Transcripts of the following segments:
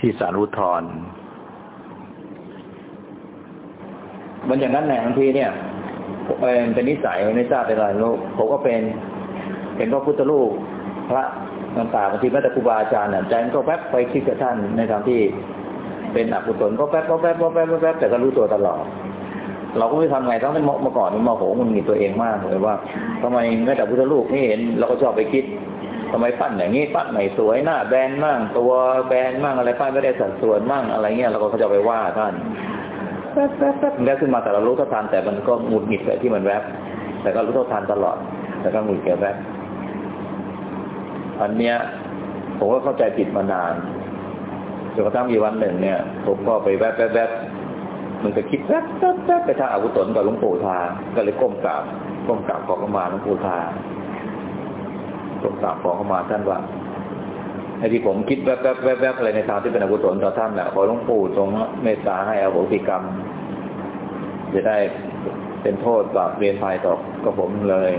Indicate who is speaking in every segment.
Speaker 1: ที่สารอุทธรมันอย่างนั้นแหละบางทีเนี่ยเป็นนิสัยไม่ทราบเป็นอะไรลูกผมก็เป็น เป็นพระพุทธรูปพระต่างๆบางทีแม้แต่ครูบาอาจารย์เนี่ยใจมันก็แวบไปคิดกับท่านในทางที่เป็นอกุศลก็แวบก็แวบก็แวบก็แวบแต่ก็รู้ตัวตลอด เราก็ไม่ทำไงต้องเป็นเมื่อก่อนมันมาโหมันมีตัวเองมากเลยว่าทำไมแม้แต่พุทธรูปไม่เห็นเราก็ชอบไปคิด ทำไมปั้นอย่างนี้ปั้นไม่สวยหน้าแบนมั่งตัวแบนมั่งอะไรปั้นไม่ได้สัดส่วนมั่งอะไรเงี้ยเราก็เขาจะไปว่าท่านแป๊บแป๊บแป๊บมันได้ขึ้นมาแต่เรารู้เท่าทันแต่มันก็หงุดหงิดไปที่มันแวบแต่ก็รู้เท่าทันตลอด แต่ก็หงุดหงิดแวบอันเนี้ยผมก็เข้าใจผิดมานานจนกระทั่งมีวันหนึ่งเนี่ยผมก็ไปแวบแวบแวบมันจะคิดแวบแวบแวบไปทางอาวุธนกับหลวงปู่ทาก็เลยก้มกราบก้มกราบขอเข้ามาหลวงปู่ทา ก้มกราบขอเข้ามาท่านว่าไอ้ที่ผมคิดแวบแวบแวบแวบอะไรในทางที่เป็นอาวุธนต่อท่านน่ะขอหลวงปู่ทรงเมตตาให้อโหสิกรรม จะได้เป็นโทษบาปเรียนภัยต่อกับผมเลย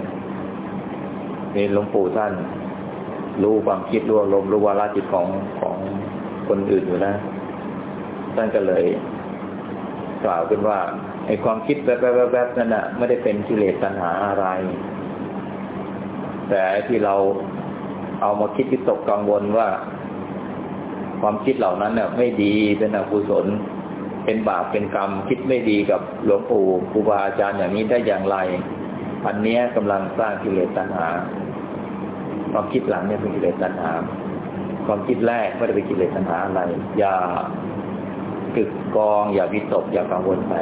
Speaker 1: นี่หลวงปู่ท่าน รู้ความคิดรู้อารมณ์รู้วาระจิตของของคนอื่นอยู่นะท่านก็เลย กล่าวขึ้นว่าไอ้ความคิดแวบๆๆนั่นน่ะ ไม่ได้เป็นกิเลสตัณหาอะไร แต่ที่เราเอามาคิดวิตกกังวลว่า ความคิดเหล่านั้นเนี่ยไม่ดีเป็นอกุศล เป็นบาปเป็นกรรม คิดไม่ดีกับหลวงปู่ครูบาอาจารย์อย่างนี้ได้อย่างไร อันนี้กำลังสร้างกิเลสตัณหา ความคิดหลังเนี่ยเป็นกิเลสตัณหา ความคิดแรกไม่ได้เป็นกิเลสตัณหาอะไรอย่าตึกกองอย่าวิตกอย่ากังวลไป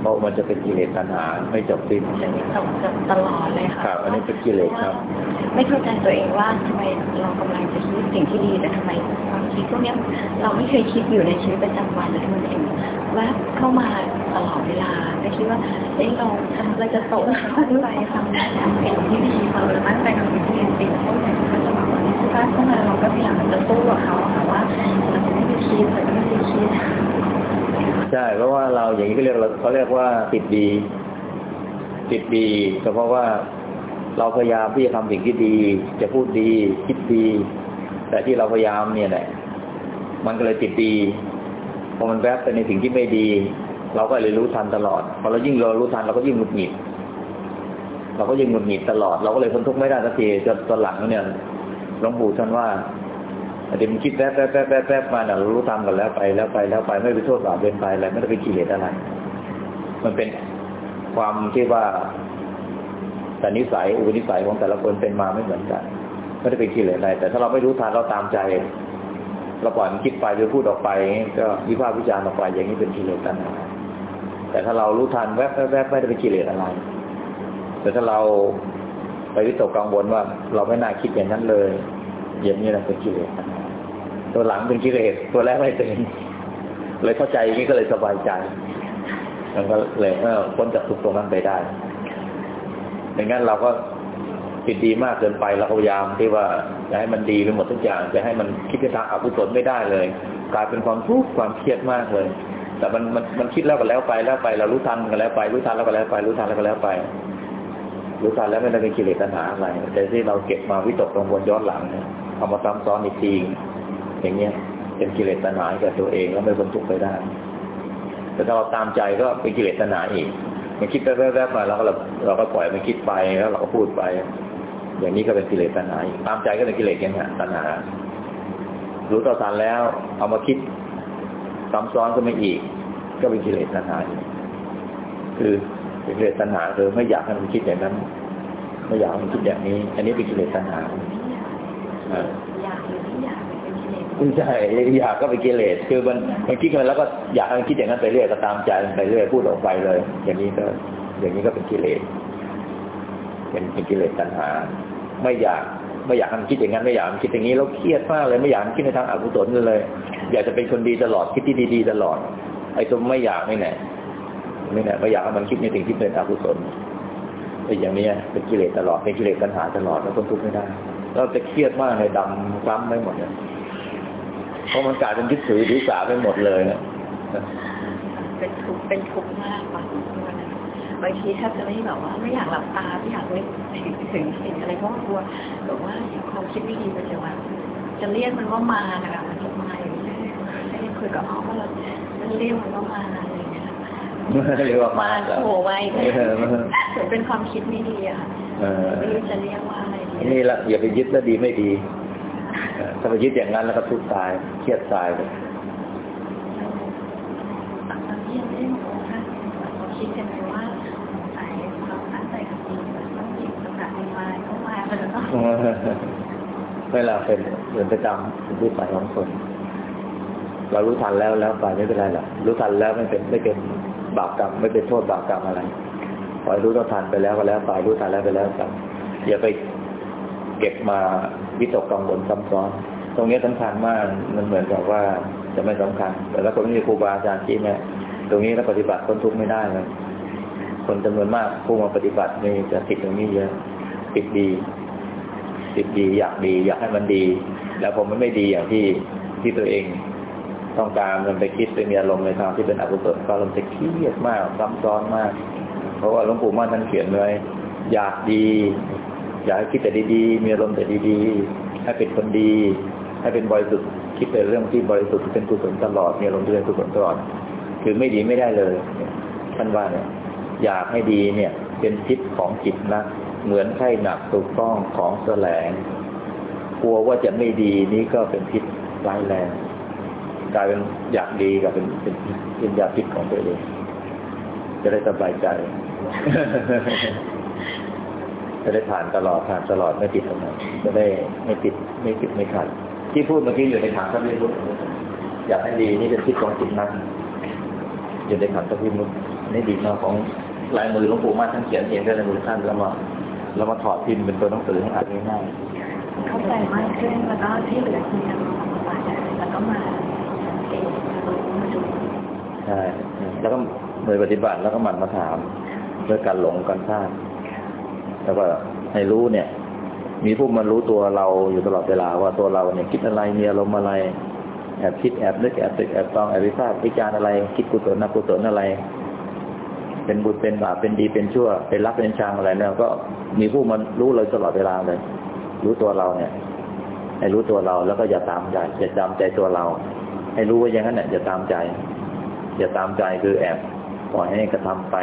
Speaker 1: เพราะมันจะเป็นกิเลสตัณหาไม่จบสิ้น
Speaker 2: จะมีตกตลอดเลยค่ะ
Speaker 1: ครับอันนี้เป็นกิเลสครับ
Speaker 2: ไม่เข้าใจตัวเองว่าทำไมเรากำลังจะคิดสิ่งที่ดีแต่ทำไมความคิดพวกนี้เราไม่เคยคิดอยู่ในชีวิตประจำวันแต่มันถึงแวบเข้ามาตลอดเวลาไม่คิดว่าเอ้เราทำอะไรจะโตขึ้นไปทำสิ่งที่ดีเราหรือมั่นใจกับสิ่งที่ดีพวกนี้ก็จะมาวันนี้ถ้าเข้ามาเราก็พยายามจะสู้กับเขาค่ะว่าเราจะไม่ไปคิดเราจะไม่ไปคิด
Speaker 1: ใช่เพราะว่าเราอย่างนี้ก็เรียกเขาเรียกว่าติดดีติดดีก็เพราะว่า เราพยายามที่จะทำสิ่งที่ดี จะพูดดี คิดดี แต่ที่เราพยายามเนี่ยแหละมันก็เลยติดดีพอมันแวบไปในสิ่งที่ไม่ดี เราก็เลยรู้ทันตลอดพอเรายิ่งเรารู้ทันเราก็ยิ่งหงุดหงิด เราก็ยิ่งหงุดหงิดตลอด เราก็เลยทนทุกข์ไม่ได้สักทีจนตอนหลังเนี่ยหลวงปู่ท่านว่าเดี๋ยวมันคิดแป๊บแป๊บแป๊บแป๊บแป๊บมาเนี่ยเรารู้ทำกันแล้วไปแล้วไปแล้วไปไม่ไปโทษบาปเป็นไปอะไรไม่ได้เป็นกิเลสอะไร มันเป็นความที่ว่า แต่นิสัยอุปนิสัยของแต่ละคนเป็นมาไม่เหมือนกันไม่ได้เป็นกิเลสอะไร แต่ถ้าเราไม่รู้ทันเราตามใจ เราปล่อยมันคิดไปหรือพูดออกไป ก็วิพากษ์วิจารณ์ออกไปอย่างนี้เป็นกิเลสตัณหาแต่ถ้าเรารู้ทันแวบแวบไม่ได้เป็นกิเลสอะไร แต่ถ้าเราไปวิตกกังวลว่า เราไม่น่าคิดอย่างนั้นเลยอย่างนี้แหละเป็นกิเลสตัณหาตัวหลังเป็นกิเลสตัวแรกไม่เป็นเลยเข้าใจอย่างนี้ก็เลยสบายใจมันก็เลยเออพ้นจากทุกตรงนั้นไปได้ ไม่งั้นเราก็ติดดีมากเกินไปเราพยายามที่ว่าจะให้มันดีไปหมดทุกอย่างจะให้มันคิดในทางอกุศลไม่ได้เลย กลายเป็นความทุกข์ความเครียดมากเลย แต่มันมันมันคิดแล้วก็แล้วไปแล้วไป เรารู้ทันกันแล้วไป รู้ทันแล้วก็แล้วไป รู้ทันแล้วก็แล้วไป รู้ทันแล้วไม่ได้เป็นกิเลสตัณหาอะไรแต่ที่เราเก็บมาวิตกกังวลย้อนหลังเนี่ยเอามาซ้ำซ้อนอีกทีอย่างเงี้ยเป็นกิเลสตัณหากับตัวเองแล้วไม่บรรทุกไปได้แต่ถ้าเราตามใจก็เป็นกิเลสตัณหาอีก มันคิดแวบๆมาแล้วก็เราเราก็ปล่อยมันคิดไปแล้วเราก็พูดไป อย่างนี้ก็เป็นกิเลสตัณหาตามใจก็เป็นกิเลสยังไงตัณหารู้ต่อทันแล้ว เอามาคิดซ้ำซ้อนก็ไม่อีก ก็เป็นกิเลสตัณหาคือเป็นกิเลสตัณหาคือไม่อยากให้มันคิดอย่างนั้น ไม่อยากให้มันคิดอย่างนี้ อันนี้เป็นกิเลสตัณหา
Speaker 2: ไม่
Speaker 1: ใช่อยากก็เป็นกิเลสคือมันมันคิดกันแล้วก็อยากให้มันคิดอย่างนั้นไปเรื่อยก็ตามใจไปเรื่อยพูดออกไปเลย อย่างนี้ก็ อย่างนี้ก็เป็นกิเลสเป็นเป็นกิเลสตัณหา ไม่อยากไม่อยากให้มันคิดอย่างนั้นไม่อยากมันคิดอย่างนี้แล้วเครียดมากเลยไม่อยากมันคิดในทางอกุศลเลย อยากจะเป็นคนดีตลอดคิดที่ดีๆตลอด ไอ้ตัวไม่อยากไม่แน่ไม่แน่ไม่อยากให้มันคิดในสิ่งที่เป็นอกุศลไอ้อย่างนี้เป็นกิเลสตลอดเป็นกิเลสตัณหาตลอดแล้วคนทุกข์ไม่ได้เราจะเครียดมากเลยดำคล้ำไม่หมดเลย เพราะมันกลายเป็นยึดถือถือสาไปหมดเลยนะ
Speaker 2: เป็นทุกข์เป็นทุกข์มากกว่าวันนั้นบางทีแทบจะไม่แบบว่าไม่อยากหลับตาไม่อยากนึกถึงถึงสิ่งอะไรเพราะว่ากลัวแบบว่าความคิดไม่ดีมันจะว่าจะเรียกมันว่ามานะคะมันจะมาอย่างนี้ให้ก็อ๋อเราเรียกมันว่ามาอะไรอย่างเงี้ย
Speaker 1: เรียกว่ามา
Speaker 2: มา
Speaker 1: แล้ว
Speaker 2: โผล่ไว้
Speaker 1: เออ
Speaker 2: เหมือนเป็นความคิดไม่ดีอะค่ะ
Speaker 1: เออ
Speaker 2: ไม่รู้จะเรียกว่าอะไรดี
Speaker 1: นี่ละอย่าไปยึดแล้วดีไม่ดีเออ ถ้าไปยึดอย่างนั้นแล้วก็ทุกข์ตายเครียดตายเลย
Speaker 2: ตอนที่ยังไม่ได้มาโผล่ค่ะเราคิดกันไปว่าสายความตั้งใจกับจริงมันต้องหยิบโอกาสมาเข้ามามันจะต้อง
Speaker 1: เวลาเป็นเป็นประจำเป็นที่ไปของคน เรารู้ทันแล้วแล้วไปไม่เป็นไรหรอกรู้ทันแล้วไม่เป็นไม่เป็นบาปกรรมไม่เป็นโทษบาปกรรมอะไรขอให้รู้เท่าทันไปแล้วก็แล้วไปรู้ทันแล้วไปแล้วกันอย่าไป เก็บมาวิตกกังวลซ้ำซ้อนตรงนี้สำคัญมากมันเหมือนกับว่าจะไม่สำคัญ แต่ถ้าคนไม่มีครูบาอาจารย์ที่แม่ยตรงนี้ถ้าปฏิบัติคนทุกข์ไม่ได้เลยคนจำนวนมากผู้มาปฏิบัตินี่จะติดตรงนี้เยอะติดดีติดดีอยากดี อยากให้มันดี แล้วผมมันไม่ดีอย่างที่ที่ตัวเองต้องการมันไปคิดไปมีอารมณ์ในทางที่เป็นอกุศลก็อารมณ์จะเครียดมากซ้ำซ้อนมาก เพราะว่าหลวงปู่มั่นท่านเขียนไว้อยากดี อยากให้คิดแต่ดีๆ มีอารมณ์แต่ดีๆ ให้เป็นคนดี ให้เป็นบริสุทธิ์คิดแต่เรื่องที่บริสุทธิ์เป็นกุศลตลอด มีอารมณ์ที่เป็นกุศลตลอด คือไม่ดีไม่ได้เลยท่านว่าเนี่ย อยากให้ดีเนี่ย เป็นพิษของจิตนะเหมือนไข้หนักถูกต้องของแสลงกลัวว่าจะไม่ดีนี่ก็เป็นพิษร้ายแรงกลายเป็นอยากดีกับเป็นเป็นเป็นยาพิษของตัวเองจะได้สบายใจ จะได้ผ่านตลอดผ่านตลอดไม่ติดตรงไหนจะได้ไม่ติดไม่ติดไม่ขัดที่พูดเมื่อกี้อยู่ในถังพระพิรุธอยากให้ดีนี่เป็นพิษของจิตนักอยู่ในถังพระพิรุธนี่ดีมากของลายมือหลวงปู่มาท่านเขียนเองด้วยลายมือท่านแล้วมาแล้วมาถอดพิมพ์เป็นตัวหนังสือให้อ่านง่ายๆ
Speaker 2: เข้าใจมากขึ้นแล้วก็ที่เหลือคือทำความสบายใจแล้วก็มาเองมารู้มาดู
Speaker 1: ใช่แล้วก็หน่วยปฏิบัติแล้วก็หมั่นมาถามเรื่องการหลงการพลาด แล้วก็ให้รู้เนี่ย มีผู้มารู้ตัวเราอยู่ตลอดเวลาว่าตัวเราเนี่ยคิดอะไรมีอารมณ์อะไรแอบคิดแอบนึกแอบตึกแอบตองแอบวิพากษ์วิจารณ์อะไร คิดกุศลนักกุศลอะไร เป็นบุญเป็นบาปเป็นดีเป็นชั่ว เป็นรักเป็นชังอะไรเนี่ยก็มีผู้มารู้เราตลอดเวลาเลย รู้ตัวเราเนี่ย ให้รู้ตัวเราแล้วก็อย่าตามใจอย่าจำใจตัวเรา ให้รู้ว่าอย่างนั้นเนี่ยอย่าตามใจ อย่าตามใจคือแอบ ปล่อยให้กระทำไป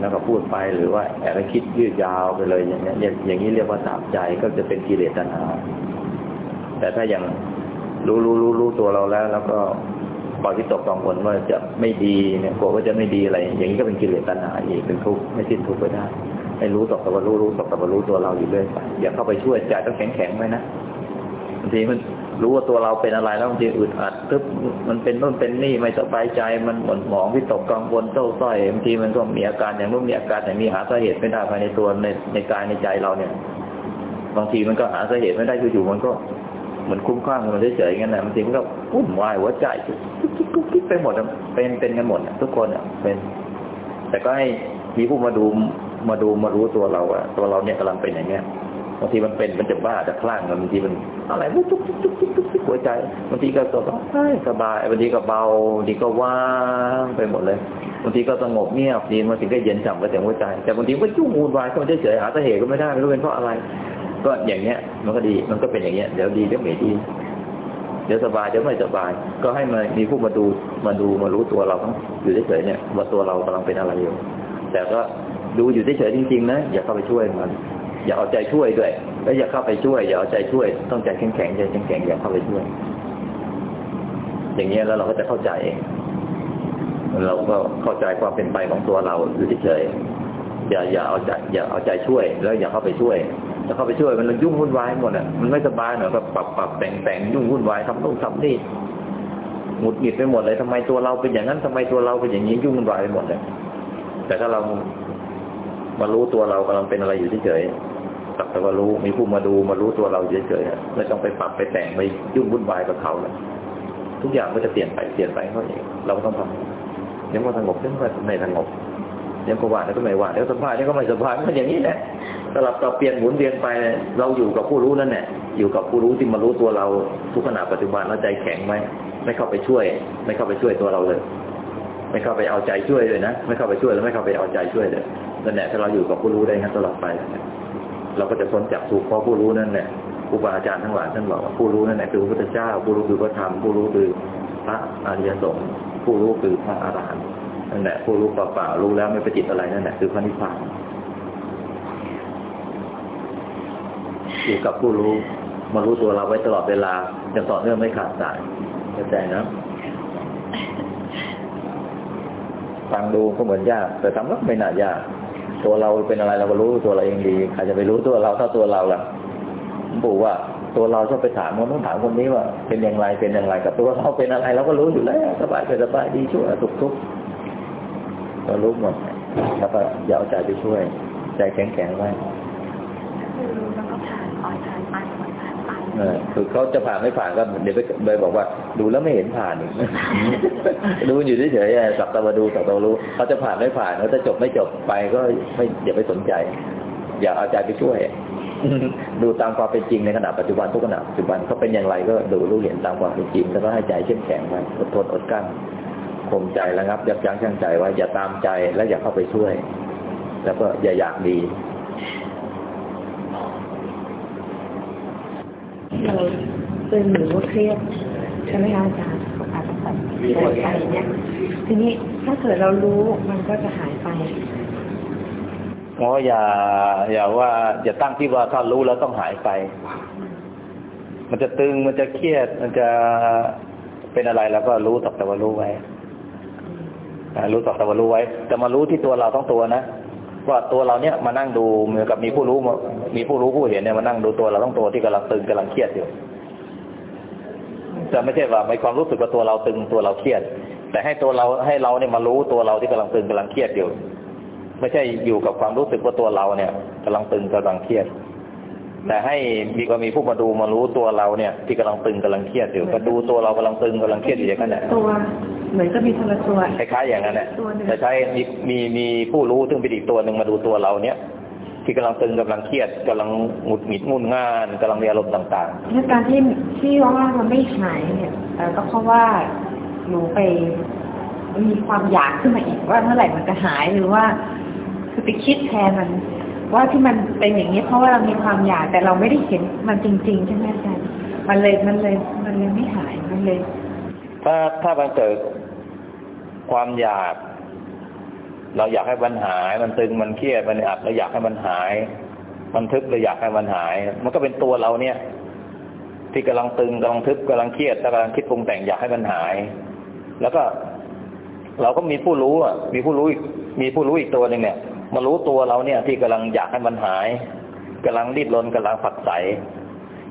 Speaker 1: แล้วก็พูดไปหรือว่าแอบไปคิดยืดยาวไปเลยอย่างเงี้ยอย่างอย่างนี้เรียกว่าตามใจก็จะเป็นกิเลสตัณหา แต่ถ้ายังรู้รู้รู้รู้ตัวเราแล้ว แล้วก็ปล่อยที่ตกกังวลว่าจะไม่ดีเนี่ยกลัวว่าจะไม่ดีอะไร อย่างนี้ก็เป็นกิเลสตัณหาอีกเป็นทุกข์ไม่สิ้นทุกข์ไปได้ให้รู้ตกแต่ว่ารู้รู้ตกแต่ว่ารู้ตัวเราอยู่เรื่อยไปอย่าเข้าไปช่วยใจต้องแข็งแข็งไว้นะบางทีมัน รู้ว่าตัวเราเป็นอะไรแล้วบางทีอึดอัดทึบมันเป็นนู่นเป็นนี่ไม่สบายใจมันหม่นหมองวิตกกังวลเศร้าส้อยบางทีมันก็มีอาการอย่างนู้นมีอาการอย่างนี้หาสาเหตุไม่ได้ภายในตัวในในกายในใจเราเนี่ย บางทีมันก็หาสาเหตุไม่ได้อยู่ๆมันก็เหมือนคุ้มคลั่งมันเฉยๆงั้นนะบางทีมันก็วุ่นวายหัวใจกุ๊กกิ๊กกุ๊กกิ๊กไปหมดเป็นเป็นกันหมดทุกคนอะเป็น แต่ก็ให้มีผู้มาดูมาดูมารู้ตัวเราอะตัวเราเนี่ยกำลังเป็นอย่างเงี้ย บางทีมันเป็นมันจะบ้าจะคลั่งบางทีมันอะไรวุ้จุกจุกจุกจุกจุกจุกหัวใจบางทีก็สบายสบายบางทีก็เบาบางทีก็ว่างไปหมดเลยบางทีก็สงบเงียบดีบางทีก็เย็นฉ่ำไปถึงหัวใจ แต่บางทีก็ยุ่งวุ่นวายก็มันเฉยๆหาสาเหตุก็ไม่ได้ไม่รู้เป็นเพราะอะไร ก็อย่างเงี้ย มันก็ดีมันก็เป็นอย่างเงี้ยเดี๋ยวดีเดี๋ยวไม่ดีเดี๋ยวสบายเดี๋ยวไม่สบาย ก็ให้มามีผู้มาดูมาดูมารู้ตัวเราทั้งอยู่เฉยๆเนี่ยว่าตัวเรากำลังเป็นอะไรอยู่แต่ก็ดูอยู่เฉยๆจริง ๆ นะอย่าเข้าไปช่วยมัน อย่าเอาใจช่วยด้วย แล้วอย่าเข้าไปช่วยอย่าเอาใจช่วย ต้องใจแข็งๆใจแข็งๆอย่าเข้าไปช่วย อย่างเงี้ยแล้วเราก็จะเข้าใจเองเราก็เข้าใจความเป็นไปของตัวเราอยู่เฉยๆอย่าอย่าเอาใจอย่าเอาใจช่วย แล้วอย่าเข้าไปช่วยถ้าเข้าไปช่วยมันยุ่งวุ่นวายหมดอะมันไม่สบายหน่อยก็ปรับปรับแต่งแต่งยุ่งวุ่นวายทำนู่นทำนี่หงุดหงิดไปหมดเลยทำไมตัวเราเป็นอย่างนั้นทำไมตัวเราเป็นอย่างนี้ยุ่งวุ่นวายไปหมดเลยแต่ถ้าเรามารู้ตัวเรากำลังเป็นอะไรอยู่เฉยๆ สักแต่ว่ารู้มีผู้มาดูมารู้ตัวเราเฉยๆไม่ต้องไปปรับไปแต่งไปยุ่งวุ่นวายกับเขาเลยทุกอย่างก็จะเปลี่ยนไปเปลี่ยนไปเขาเองเราก็ต้องทำเดี๋ยวก็สงบเดี๋ยวก็ไม่สงบเดี๋ยวก็ว่าเดี๋ยวก็ไม่ว่าเดี๋ยวสบายเดี๋ยวก็ไม่สบายมันอย่างนี้แหละสลับกับเปลี่ยนหมุนเวียนไปเราอยู่กับผู้รู้นั่นแหละอยู่กับผู้รู้ที่มารู้ตัวเราทุกขณะปัจจุบันแล้วใจแข็งไหมไม่เข้าไปช่วย ไม่เข้าไปช่วยตัวเราเลย ไม่เข้าไปเอาใจช่วยเลยนะไม่เข้าไปช่วยแล้วไม่เข้าไปเอาใจช่วยเลยนั่นแหละถ้าเราอยู่กับผู้รู้ได้งั้นตลอดไป เราก็จะพ้นจากทุกข์เพราะผู้รู้นั่นแหละครูบาอาจารย์ทั้งหลายท่านบอกว่าผู้รู้นั่นแหละคือพระพุทธเจ้า ผู้รู้คือพระธรรมผู้รู้คือพระอริยสงฆ์ผู้รู้คือพระอรหันต์นั่นแหละผู้รู้เปล่าๆรู้แล้วไม่ไปติดอะไรนั่นแหละคือพระนิพพานอยู่กับผู้รู้มารู้ตัวเราไว้ตลอดเวลาจะต่อเนื่องไม่ขาดสายเข้าใจนะฟังดูก็เหมือนยาก แต่ทำก็ไม่น่ายาก ตัวเราเป็นอะไรเราก็รู้ตัวเราเองดีใครจะไปรู้ตัวเราถ้าตัวเราล่ะผมบอกว่าตัวเราชอบไปถามคนต้องถามคนนี้ว่า เป็นอย่างไรเป็นอย่างไรกับตัวเราเป็นอะไรเราก็รู้อยู่แล้วสบายสบายดีชั่วสุกทุกก็รู้หมดแล้วก็อย่าเอาใจไปช่วย ใจแข็งแข็งไว้
Speaker 3: คือรู้แล้วก็ผ่านอ่อยผ่านไปปล่อยผ่านไป
Speaker 1: คือเขาจะผ่านไม่ผ่านก็เดี๋ยวไปบอกว่า ดูแล้วไม่เห็นผ่านอีกดูอยู่เฉยๆสับตะวันดูสับตะวันรู้เขาจะผ่านไม่ผ่านเขาจะจบไม่จบไปก็ไม่อย่าไปสนใจ อย่าเอาใจไปช่วย ดูตามความเป็นจริงในขณะปัจจุบันทุกขณะปัจจุบันเขาเป็นอย่างไรก็ดูรู้เห็นตามความเป็นจริงแล้วก็ให้ใจเข้มแข็งไว้อดทนอดกลั้นข่มใจระงับยับยั้งชั่งใจไว้อย่าตามใจและอย่าเข้าไปช่วย แล้วก็อย่าอยากดี
Speaker 3: เราซึมหรือว่าเครียดใช่ไหมคะอาจารย์อาจจะแบบปวดใจเนี่ยทีนี้ถ้าเกิดเรารู้มันก็จะหายไป
Speaker 1: เพราะอย่า อย่าว่าอย่าตั้งที่ว่าถ้ารู้แล้วต้องหายไป มันจะตึงมันจะเครียด มันจะเป็นอะไรแล้วก็รู้สักแต่ว่ารู้ไว้รู้สักแต่ว่ารู้ไว้ แต่มารู้ที่ตัวเราต้องตัวนะ ว่าตัวเราเนี่ยมานั่งดูเหมือนกับมีผู้รู้ มีผู้รู้ผู้เห็นเนี่ยมานั่งดูตัวเราต้องตัวที่กำลังตึงกำลังเครียดอยู่จะไม่ใช่ว่าในความรู้สึกว่าตัวเราตึงตัวเราเครียด แต่ให้ตัวเราให้เราเนี่ยมารู้ตัวเราที่กำลังตึงกำลังเครียดอยู่ ไม่ใช่อยู่กับความรู้สึกว่าตัวเราเนี่ยกำลังตึงกำลังเครียด แต่ให้มีก็มีผู้มาดูมารู้ตัวเราเนี่ย ที่กำลังตึงกำลังเครียดอยู่ก็ดูตัวเรากำลังตึงกำลังเครียดอยู่อย่างนั้นแหละ
Speaker 3: ตัวเหมือนก็มีโทรตัว
Speaker 1: คล้ายๆอย่างนั้นแหละ
Speaker 3: ตัวหนึ่ง
Speaker 1: แต่ใช้มีมีมีผู้รู้ซึ่งเป็นอีกตัวหนึ่งมาดูตัวเราเนี่ยที่กำลังตึงกำลังเครียดกำลังหงุดหงิดงุนง่านกำลังมีอารมณ์ต่าง
Speaker 3: แล้วการที่ที่ว่ามันไม่หายเนี่ยเอ่อก็เพราะว่าหนูไปมีความอยากขึ้นมาอีกว่าเมื่อไหร่มันจะหายหรือว่าคือไปคิดแทนมัน ว่าที่มันเป็นอย่างนี้เพราะว่าเรามีความอยากแต่เราไม่ได้เห็นมันจริง ๆ ใช่ไหมอาจารย์มันเลยมันเลยมันเลยไม่หายมันเลย
Speaker 1: ถ้าถ้ามันเกิดความอยาก เราอยากให้มันหาย มันตึงมันเครียดมันอัดเราอยากให้มันหาย มันทึบเราอยากให้มันหาย มันก็เป็นตัวเราเนี่ย ที่กำลังตึงกำลังทึบกำลังเครียดกำลังคิดปรุงแต่งอยากให้มันหาย แล้วก็ เราก็มีผู้รู้อะมีผู้รู้อีกมีผู้รู้อีกตัวหนึ่งเนี่ย มารู้ตัวเราเนี่ย ที่กำลังอยากให้มันหายกำลังดิ้นรนกำลังฝักใส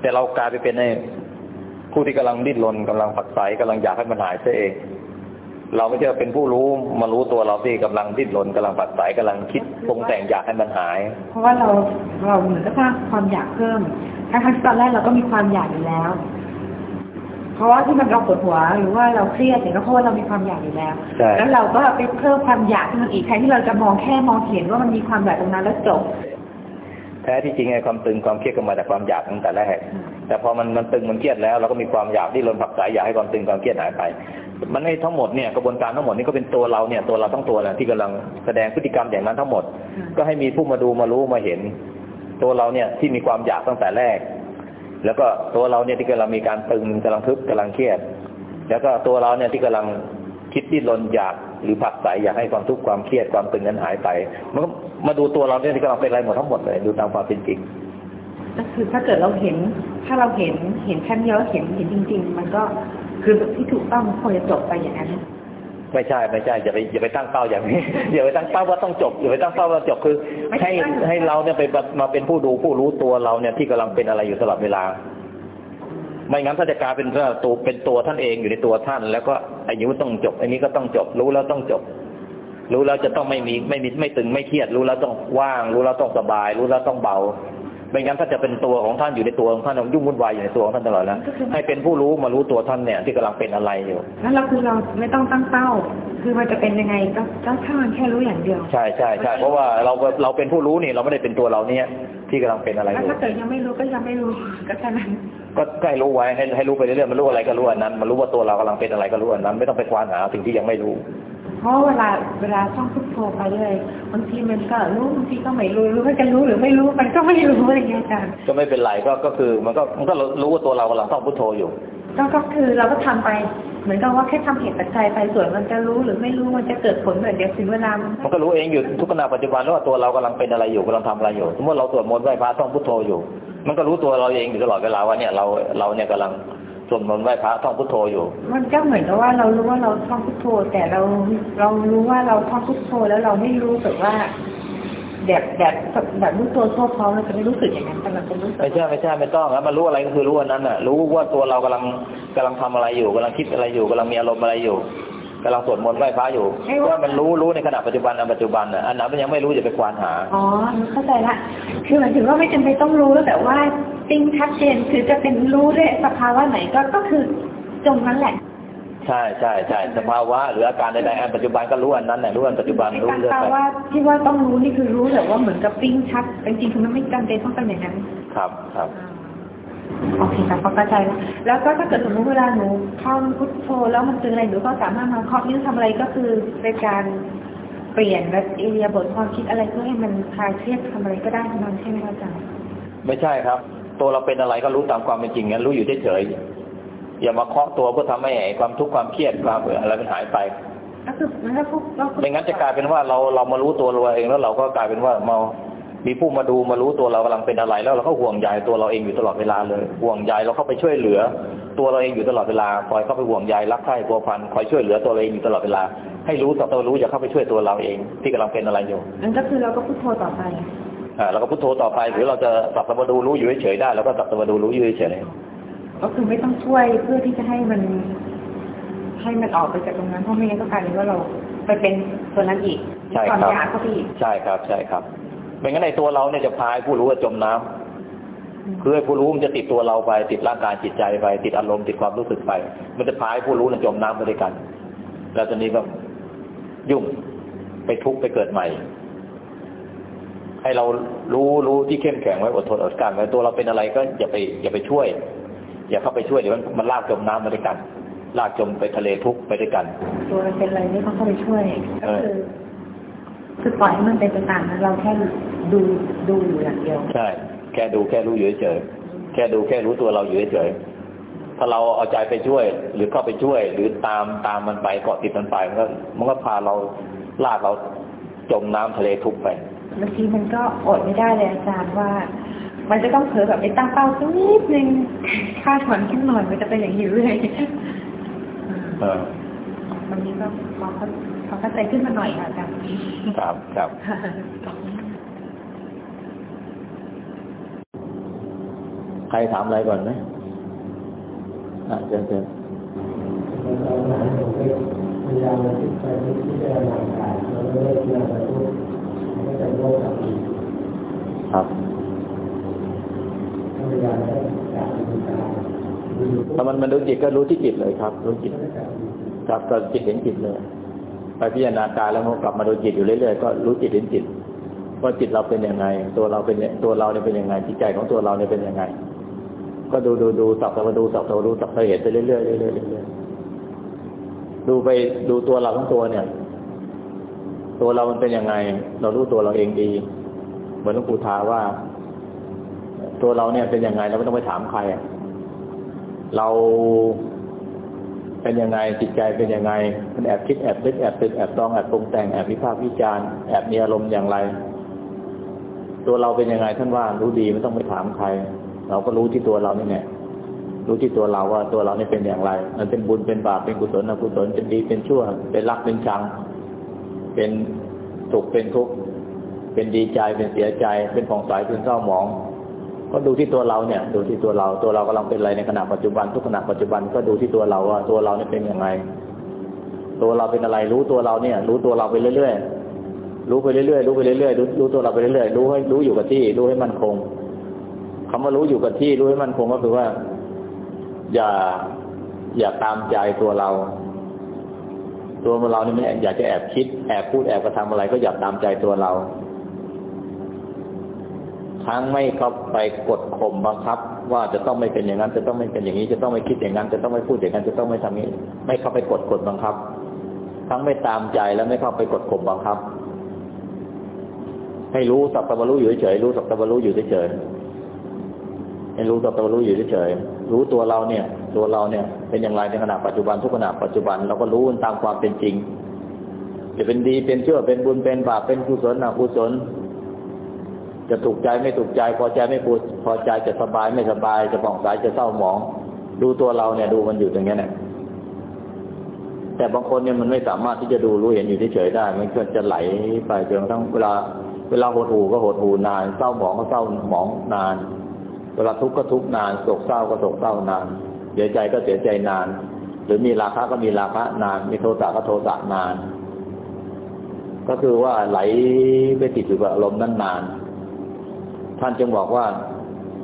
Speaker 1: แต่เรากลายไปเป็นในผู้ที่กำลังดิ้นรนกำลังฝักใสกำลังอยากให้มันหายซะเอง เราไม่ใช่เป็นผู้รู้มารู้ตัวเราที่กำลังดิ้นรนกำลังฝักใสกำลังคิดปรุงแต่งอยากให้มันหาย
Speaker 3: เพราะว่าเราเราเหมือนก็สร้างความอยากเพิ่มทั้งที่ตอนแรกเราก็มีความอยากอยู่แล้ว เพราะว่าที่มันเราปวดหัวหรือว่าเราเครียดเนี่ยก็เพราะว่าเรามีความอยากอยู่แล้ว
Speaker 1: ใช่
Speaker 3: แล้วเราก็ไปเพิ่มความอยากขึ้นมาอีกแทนที่เราจะมองแค่มองเห็นว่ามันมีความอยากตรงนั้นแล้วจบ
Speaker 1: แท้ที่จริงไอ้ความตึงความเครียดก็มาจากความอยากตั้งแต่แรกแต่พอมันมันตึงมันเครียดแล้วเราก็มีความอยากที่รนผักสายอยากให้ความตึงความเครียดหายไป มันไม่ทั้งหมดเนี่ยกระบวนการทั้งหมดนี่ก็เป็นตัวเราเนี่ยตัวเราทั้งตัวแหละที่กำลังแสดงพฤติกรรมอย่างนั้นทั้งหมด
Speaker 3: อืม
Speaker 1: ก็ให้มีผู้มาดูมารู้มาเห็น ตัวเราเนี่ยที่มีความอยากตั้งแต่แรก แล้วก็ตัวเราเนี่ยที่กำลังมีการตึงกำลังทึบกำลังเครียด แล้วก็ตัวเราเนี่ยที่กำลังคิดดิ้นรนอยากหรือผักใสอยากให้ความทุกข์ความเครียดความตึงนั้นหายไป มันก็มาดูตัวเราเนี่ยที่กำลังเป็นอะไรหมดทั้งหมดเลยดูตามความเป็นจริง
Speaker 3: ก็คือถ้าเกิดเราเห็น ถ้าเราเห็นเห็นแค่นี้แล้วเห็นเห็นจริง ๆ มันก็คือที่ถูกต้องควรจะจบไปอย่างนั้น
Speaker 1: ไม่ใช่ไม่ใช่อย่าไปอย่าไปตั้งเป้าอย่างนี้อย่าไปตั้งเป้าว่าต้องจบอย่าไปตั้งเป้าว่าจบคือ
Speaker 3: ไม่ใช่
Speaker 1: ให้
Speaker 3: ตั้ง
Speaker 1: ให้เราเนี่ยไปมาเป็นผู้ดูผู้รู้ตัวเราเนี่ยที่กำลังเป็นอะไรอยู่ตลอดเวลา ไม่งั้นถ้าจะกลายเป็นว่าตัวเป็นตัวท่านเองอยู่ในตัวท่าน แล้วก็ไอ้นี้ต้องจบไอ้นี้ก็ต้องจบ รู้แล้วต้องจบ รู้แล้วจะต้องไม่มีไม่มีไม่ตึงไม่เครียด รู้แล้วต้องว่าง รู้แล้วต้องสบาย รู้แล้วต้องเบา ไม่งั้นถ้าจะเป็นตัวของท่านอยู่ในตัวของท่านยุ่งวุ่นวายอยู่ในตัวของท่านตลอดแล้วให้เป็นผู้รู้มารู้ตัวท่านเนี่ยที่กำลังเป็นอะไรอยู่
Speaker 3: แล้วเราคือเราไม่ต้องตั้งเป้า คือมันจะเป็นยังไงก็ก็ถ้ามันแค่รู้อย่างเดียว
Speaker 1: ใช่ใช่ใช่เพราะว่าเราเราเป็นผู้รู้นี่เราไม่ได้เป็นตัวเราเนี่ยที่กำลังเป็นอะไรอ
Speaker 3: แล้ว
Speaker 1: ยู่
Speaker 3: ถ้าเกิดยังไม่รู้ก็ยังไม่รู้ก็แค่นั้น
Speaker 1: ก็ก็ให้รู้ไว้ให้ให้รู้ไปเรื่อยๆมันรู้อะไรก็รู้อันนั้นมันรู้ว่าตัวเรากำลังเป็นอะไรก็รู้อันนั้น ไม่ต้องไปควานหาสิ่งที่ยังไม่รู้
Speaker 3: เพราะเวลาเวลาท่องพุทโธไปเรื่อยบางทีมันก็รู้บางทีก็ไม่รู้รู้ว่าจะรู้หรือไม่รู้มันก็ไม่รู้อะไรอย่างเงี้ยอาจารย์
Speaker 1: ก็ไม่เป็นไรก็ก็คือมันก็มันก็รู้ว่าตัวเรากำลังท่องพุทโธอยู่
Speaker 3: ก็ก็คือเราก็ทำไปเหมือนกับว่าแค่ทำเหตุปัจจัยไปส่วนมันจะรู้หรือไม่รู้มันจะเกิดผลเหมือนเดี๋ยวถึงเวลามัน
Speaker 1: มันก็รู้เองอยู่ทุกขณะปัจจุบันว่าตัวเรากำลังเป็นอะไรอยู่กำลังทำอะไรอยู่สมมติเราสวดมนต์ไหว้พระท่องพุทโธอยู่ มันก็รู้ตัวเราเองอยู่ตลอดเวลาว่าเนี่ยเราเราเนี่ยกำลัง สวดมนต์ไหว้พระท่องพุทโธอยู่
Speaker 3: มันก็เหมือนกับว่าเรารู้ว่าเราท่องพุทโธ แต่เราเรารู้ว่าเราท่องพุทโธแล้วเราไม่รู้แบบว่าแบบแบบแบบรู้ตัวทั่วพร้อมเราจะไม่รู้สึกอย่างนั้นแต่เราจะรู้สึก
Speaker 1: ไม่ใช่ไม่ใช่ไม่ต้องแล้วมันรู้อะไรก็คือรู้อันนั้นน่ะ รู้ว่าตัวเรากำลังกำลังทำอะไรอยู่กำลังคิดอะไรอยู่กำลังมีอารมณ์อะไรอยู่กำลังสวดมนต์ไหว้พระอยู่ว่ามันรู้รู้ในขณะปัจจุบันอันปัจจุบันน่ะอันนั้นมันยังไม่รู้อย่าไปควานหา
Speaker 3: อ๋อเข้าใจละคือหมายถึงว่าไม่จำเป็นต้องรู้แต่ว่าติ้งชัดเจนคือจะเป็นรู้ด้วยสภาวะไหนก็ก็คือจงนั้นแหละ
Speaker 1: ใช่ใช่ใช่สภาวะหรืออาการใดๆอันปัจจุบันก็รู้อันนั้นแหละรู้อันปัจจุบันรู้
Speaker 3: การ
Speaker 1: เรื่อย
Speaker 3: แปล
Speaker 1: ไป
Speaker 3: ว่าที่ว่าต้องรู้นี่คือรู้แต่ว่าเหมือนกับปิ้งชัดแต่จริงๆคือมันไม่จำเป็นต้องเป็นอย่างนั้น
Speaker 1: ครับครับ
Speaker 3: โอเคค่ะเข้าใจแล้วแล้วก็ถ้าเกิดสมมติเวลาหนูท่องพุทโธแล้วมันเจออะไรหนูก็สามารถมาเคาะนิ้วทำอะไรก็คือเป็นการเปลี่ยนและอิเลียาบทความคิดอะไรเพื่อให้มันคลายเครียดทำอะไรก็ได้ทั้งนั้นใช่ไหมคะอาจารย์
Speaker 1: ไม่ใช่ครับ ตัวเราเป็นอะไรก็รู้ตามความเป็นจริงงั้นรู้อยู่เฉยๆอย่ามาเคาะตัวเพื่อทำให้ไอ้ความทุกข์ความเครียดความอะไรมันหายไป
Speaker 3: ก็คือมันก็พูดก็พูด
Speaker 1: ไม่งั้นจะกลายเป็นว่าเราเรามารู้ตัวเราเองแล้วเราก็กลายเป็นว่ามา มีผู้มาดูมารู้ตัวเรากำลังเป็นอะไร แล้วเราก็ห่วงใยตัวเราเองอยู่ตลอดเวลาเลย ห่วงใยเราเข้าไปช่วยเหลือ ตัวเราเองอยู่ตลอดเวลาคอยเข้าไปห่วงใยรักใคร่ตัวพันคอยช่วยเหลือตัวเราเองอยู่ตลอดเวลา ให้รู้ต่อตัวรู้อย่าเข้าไปช่วยตัวเราเอง ที่กำลังเป็นอะไรอยู่
Speaker 3: นั่นก็คือเราก็พูดโทรต่อไป
Speaker 1: อ่าเราก็พุทโธต่อไปหรือเราจะสับสะดูรู้อยู่เฉยๆได้เราก็สับสะดูรู้อยู่เฉย
Speaker 3: ก็คือไม่ต้องช่วยเพื่อที่จะให้มัน ให้มันออกไปจากตรงนั้นเพราะไม่งั้นก็กลายเป็นว่าเราไปเป็นตัวนั้นอีก
Speaker 1: ๆใช่
Speaker 3: ก่อน
Speaker 1: ครับ
Speaker 3: ยาเข้าไปอีก
Speaker 1: ใช่ครับ ใช่ครับ ไม่งั้นในตัวเราเนี่ยจะพาให้ผู้รู้ว่าจมน้ำคือไอ้ผู้รู้มันจะติดตัวเราไป ติดร่างกายจิตใจไป ติดอารมณ์ติดความรู้สึกไป มันจะพาให้ผู้รู้นั้นจมน้ำไปด้วยกัน แล้วตอนนี้ก็ยุ่งไปทุกข์ไปเกิดใหม่ ให้เรารู้รู้ที่เข้มแข็งไว้อดทนอดกลั้นไว้ตัวเราเป็นอะไรก็อย่าไปอย่าไปช่วย อย่าเข้าไปช่วยเดี๋ยวมันมันลากจมน้ำมาด้วยกันลากจมไปทะเลทุกข์ไปด้วยกัน
Speaker 3: ตัวเราเป็นอะไรไม่ต้องเข้าไปช่วยก็คือ คือปล่อยให้มันเป็นไปตามนั้นเราแค่ดูดูอยู่อย่างเดียว
Speaker 1: ใช่ แค่ดูแค่รู้อยู่เฉยๆแค่ดูแค่รู้ตัวเราอยู่เฉยๆถ้าเราเอาใจไปช่วย หรือเข้าไปช่วย หรือตามตามมันไปเกาะติดมันไปมันก็มันก็พาเราลากเราจมน้ำทะเลทุกข์ไป
Speaker 3: บางทีมันก็อดไม่ได้เลยอาจารย์ว่า มันจะต้องเผลอแบบไปตั้งเป้าสักนิดนึงคาดหวังขึ้นหน่อยมันจะเป็นอย่างนี้เรื่อย
Speaker 1: เออ
Speaker 3: วันนี้ก็พอเข้า พอเข้าใจขึ้นมาหน่อยค่ะอาจารย์
Speaker 1: ครับครับใครถามอะไรก่อนไหมอะเชิญเชิญ
Speaker 4: พยายามคิดไปที่จะนำกายแล้วก็เลิกนำไปทุกไม่จะโลกกับอีก
Speaker 1: ครับ
Speaker 4: พยายามให้การดูกายดู
Speaker 1: ถ้ามันมันดูจิตก็รู้ที่จิตเลยครับ รู้จิต
Speaker 4: ไม่ได้
Speaker 1: ครับก็จิตเห็นจิตเลย ไปพิจารณากายแล้วมันกลับมาดูจิตอยู่เรื่อยๆก็รู้จิตเห็นจิตว่าจิตเราเป็นยังไง ตัวเราเป็นตัวเราเนี่ยเป็นยังไงจิตใจของตัวเราเนี่ยเป็นยังไง ก็ดูดูดูสับสับดูสับสับดูสับสับเห็นไปเรื่อยๆเรื่อยๆเรื่อยๆดูไปดูตัวเราทั้งตัวเนี่ย ตัวเรามันเป็นยังไง เรารู้ตัวเราเองดี เหมือนหลวงปู่ทาว่า ตัวเราเนี่ยเป็นยังไงเราไม่ต้องไปถามใครเรา เป็นยังไงจิตใจเป็นยังไง มันแอบคิดแอบนึกแอบตึกแอบตองแอบปรุงแต่งแอบวิพากษ์วิจารณ์แอบมีอารมณ์อย่างไร ตัวเราเป็นยังไงท่านว่ารู้ดีไม่ต้องไปถามใคร เราก็รู้ที่ตัวเรานี่แหละรู้ที่ตัวเราว่าตัวเรานี่เป็นอย่างไร มันเป็นบุญเป็นบาปเป็นกุศลอกุศลเป็นดีเป็นชั่ว เป็นรักเป็นชัง เป็นสุขเป็นทุกข์เป็นดีใจเป็นเสียใจ เป็นผ่องใสเป็นเศร้าหมอง ก็ดูที่ตัวเราเนี่ย ดูที่ตัวเราตัวเรากำลังเป็นอะไรในขณะปัจจุบันทุกขณะปัจจุบันก็ดูที่ตัวเราว่าตัวเราเนี่ยเป็นยังไง ตัวเราเป็นอะไรรู้ตัวเราเนี่ย รู้ตัวเราไปเรื่อยๆรู้ไปเรื่อยๆรู้ไปเรื่อยๆรู้รู้ตัวเราไปเรื่อยๆรู้ให้รู้อยู่กับที่ รู้ให้มั่นคงคำว่ารู้อยู่กับที่ รู้ให้มั่นคงก็คือว่า อย่าอย่าตามใจตัวเรา ตัวเราเนี่ยไม่อยากจะแอบคิดแอบพูดแอบกระทำอะไร ก็อย่าตามใจตัวเรา ทั้งไม่เข้าไปกดข่มบังคับ ว่าจะต้องไม่เป็นอย่างนั้น จะต้องไม่เป็นอย่างนี้ จะต้องไม่คิดอย่างนั้น จะต้องไม่พูดอย่างนั้น จะต้องไม่ทำนี้ ไม่เข้าไปกดกดบังคับ ทั้งไม่ตามใจแล้วไม่เข้าไปกดข่มบังคับ ให้รู้สัตะวันรู้อยู่เฉยรู้สัตะวันรู้อยู่เฉยให้รู้สักตะวันรู้อยู่เฉยรู้ตัวเราเนี่ย ตัวเราเนี่ย เป็นอย่างไรในขณะปัจจุบันทุกขณะปัจจุบันเราก็รู้ตามความเป็นจริง จะเป็นดีเป็นชั่วเป็นบุญเป็นบาปเป็นกุศลอกุศล จะถูกใจไม่ถูกใจ พอใจไม่พอใจจะสบายไม่สบาย จะผ่องใสจะเศร้าหมอง ดูตัวเราเนี่ยดูมันอยู่ตรงนี้เนี่ยแต่บางคนเนี่ยมันไม่สามารถที่จะดูรู้เห็นอยู่เฉยๆได้ มันก็จะไหลไปจนกระทั่งเวลาเวลาหดหูก็หดหูนาน เศร้าหมองก็เศร้าหมองนาน เวลาทุกข์ก็ทุกข์นานโศกเศร้าก็โศกเศร้านานเสียใจก็เสียใจนาน หรือมีราคะก็มีราคะนาน มีโทสะก็โทสะนาน ก็คือว่าไหลไปติดอยู่กับอารมณ์นั้นนาน ท่านจึงบอกว่า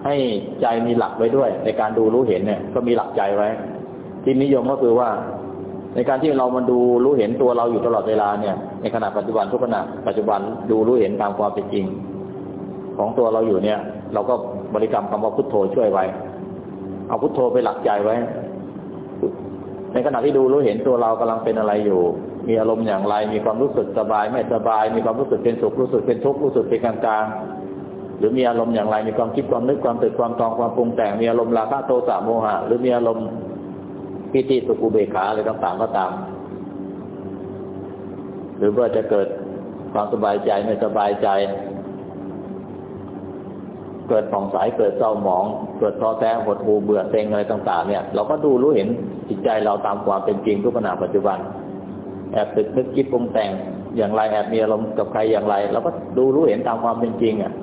Speaker 1: ให้ใจมีหลักไว้ด้วย ในการดูรู้เห็นเนี่ย ก็มีหลักใจไว้ ที่นิยมก็คือว่า ในการที่เรามาดูรู้เห็นตัวเราอยู่ตลอดเวลาเนี่ย ในขณะปัจจุบันทุกขณะปัจจุบันดูรู้เห็นตามความเป็นจริง ของตัวเราอยู่เนี่ย เราก็บริกรรมคำว่าพุทโธช่วยไว้ เอาพุทโธไปหลักใจไว้ ในขณะที่ดูรู้เห็นตัวเรากำลังเป็นอะไรอยู่ มีอารมณ์อย่างไร มีความรู้สึกสบายไม่สบาย มีความรู้สึกเป็นสุขรู้สึกเป็นทุกข์รู้สึกเป็นกลางๆ รือมีอารมณ์อย่างไร มีความคิดความนึกความตื่นความตองความปรุงแต่งมีอารมณ์ราคะโทสะโมหะหรือมีอารมณ์ปิติสุขุเบขาอะไรต่างๆก็ตาม หรือว่าจะเกิดความสบายใจไม่สบายใจ เกิดผ่องใสเกิดเศร้าหมอง เกิดท้อแท้หดหู่เบื่อเซ็งอะไรต่าง ๆ เนี่ย เราก็ดูรู้เห็นจิตใจเราตามความเป็นจริงทุกขณะปัจจุบันแอบตึกนึกคิดปรุงแต่งอย่างไรแอบมีอารมณ์กับใครอย่างไรเราก็ดูรู้เห็นตามความเป็นจริงอะ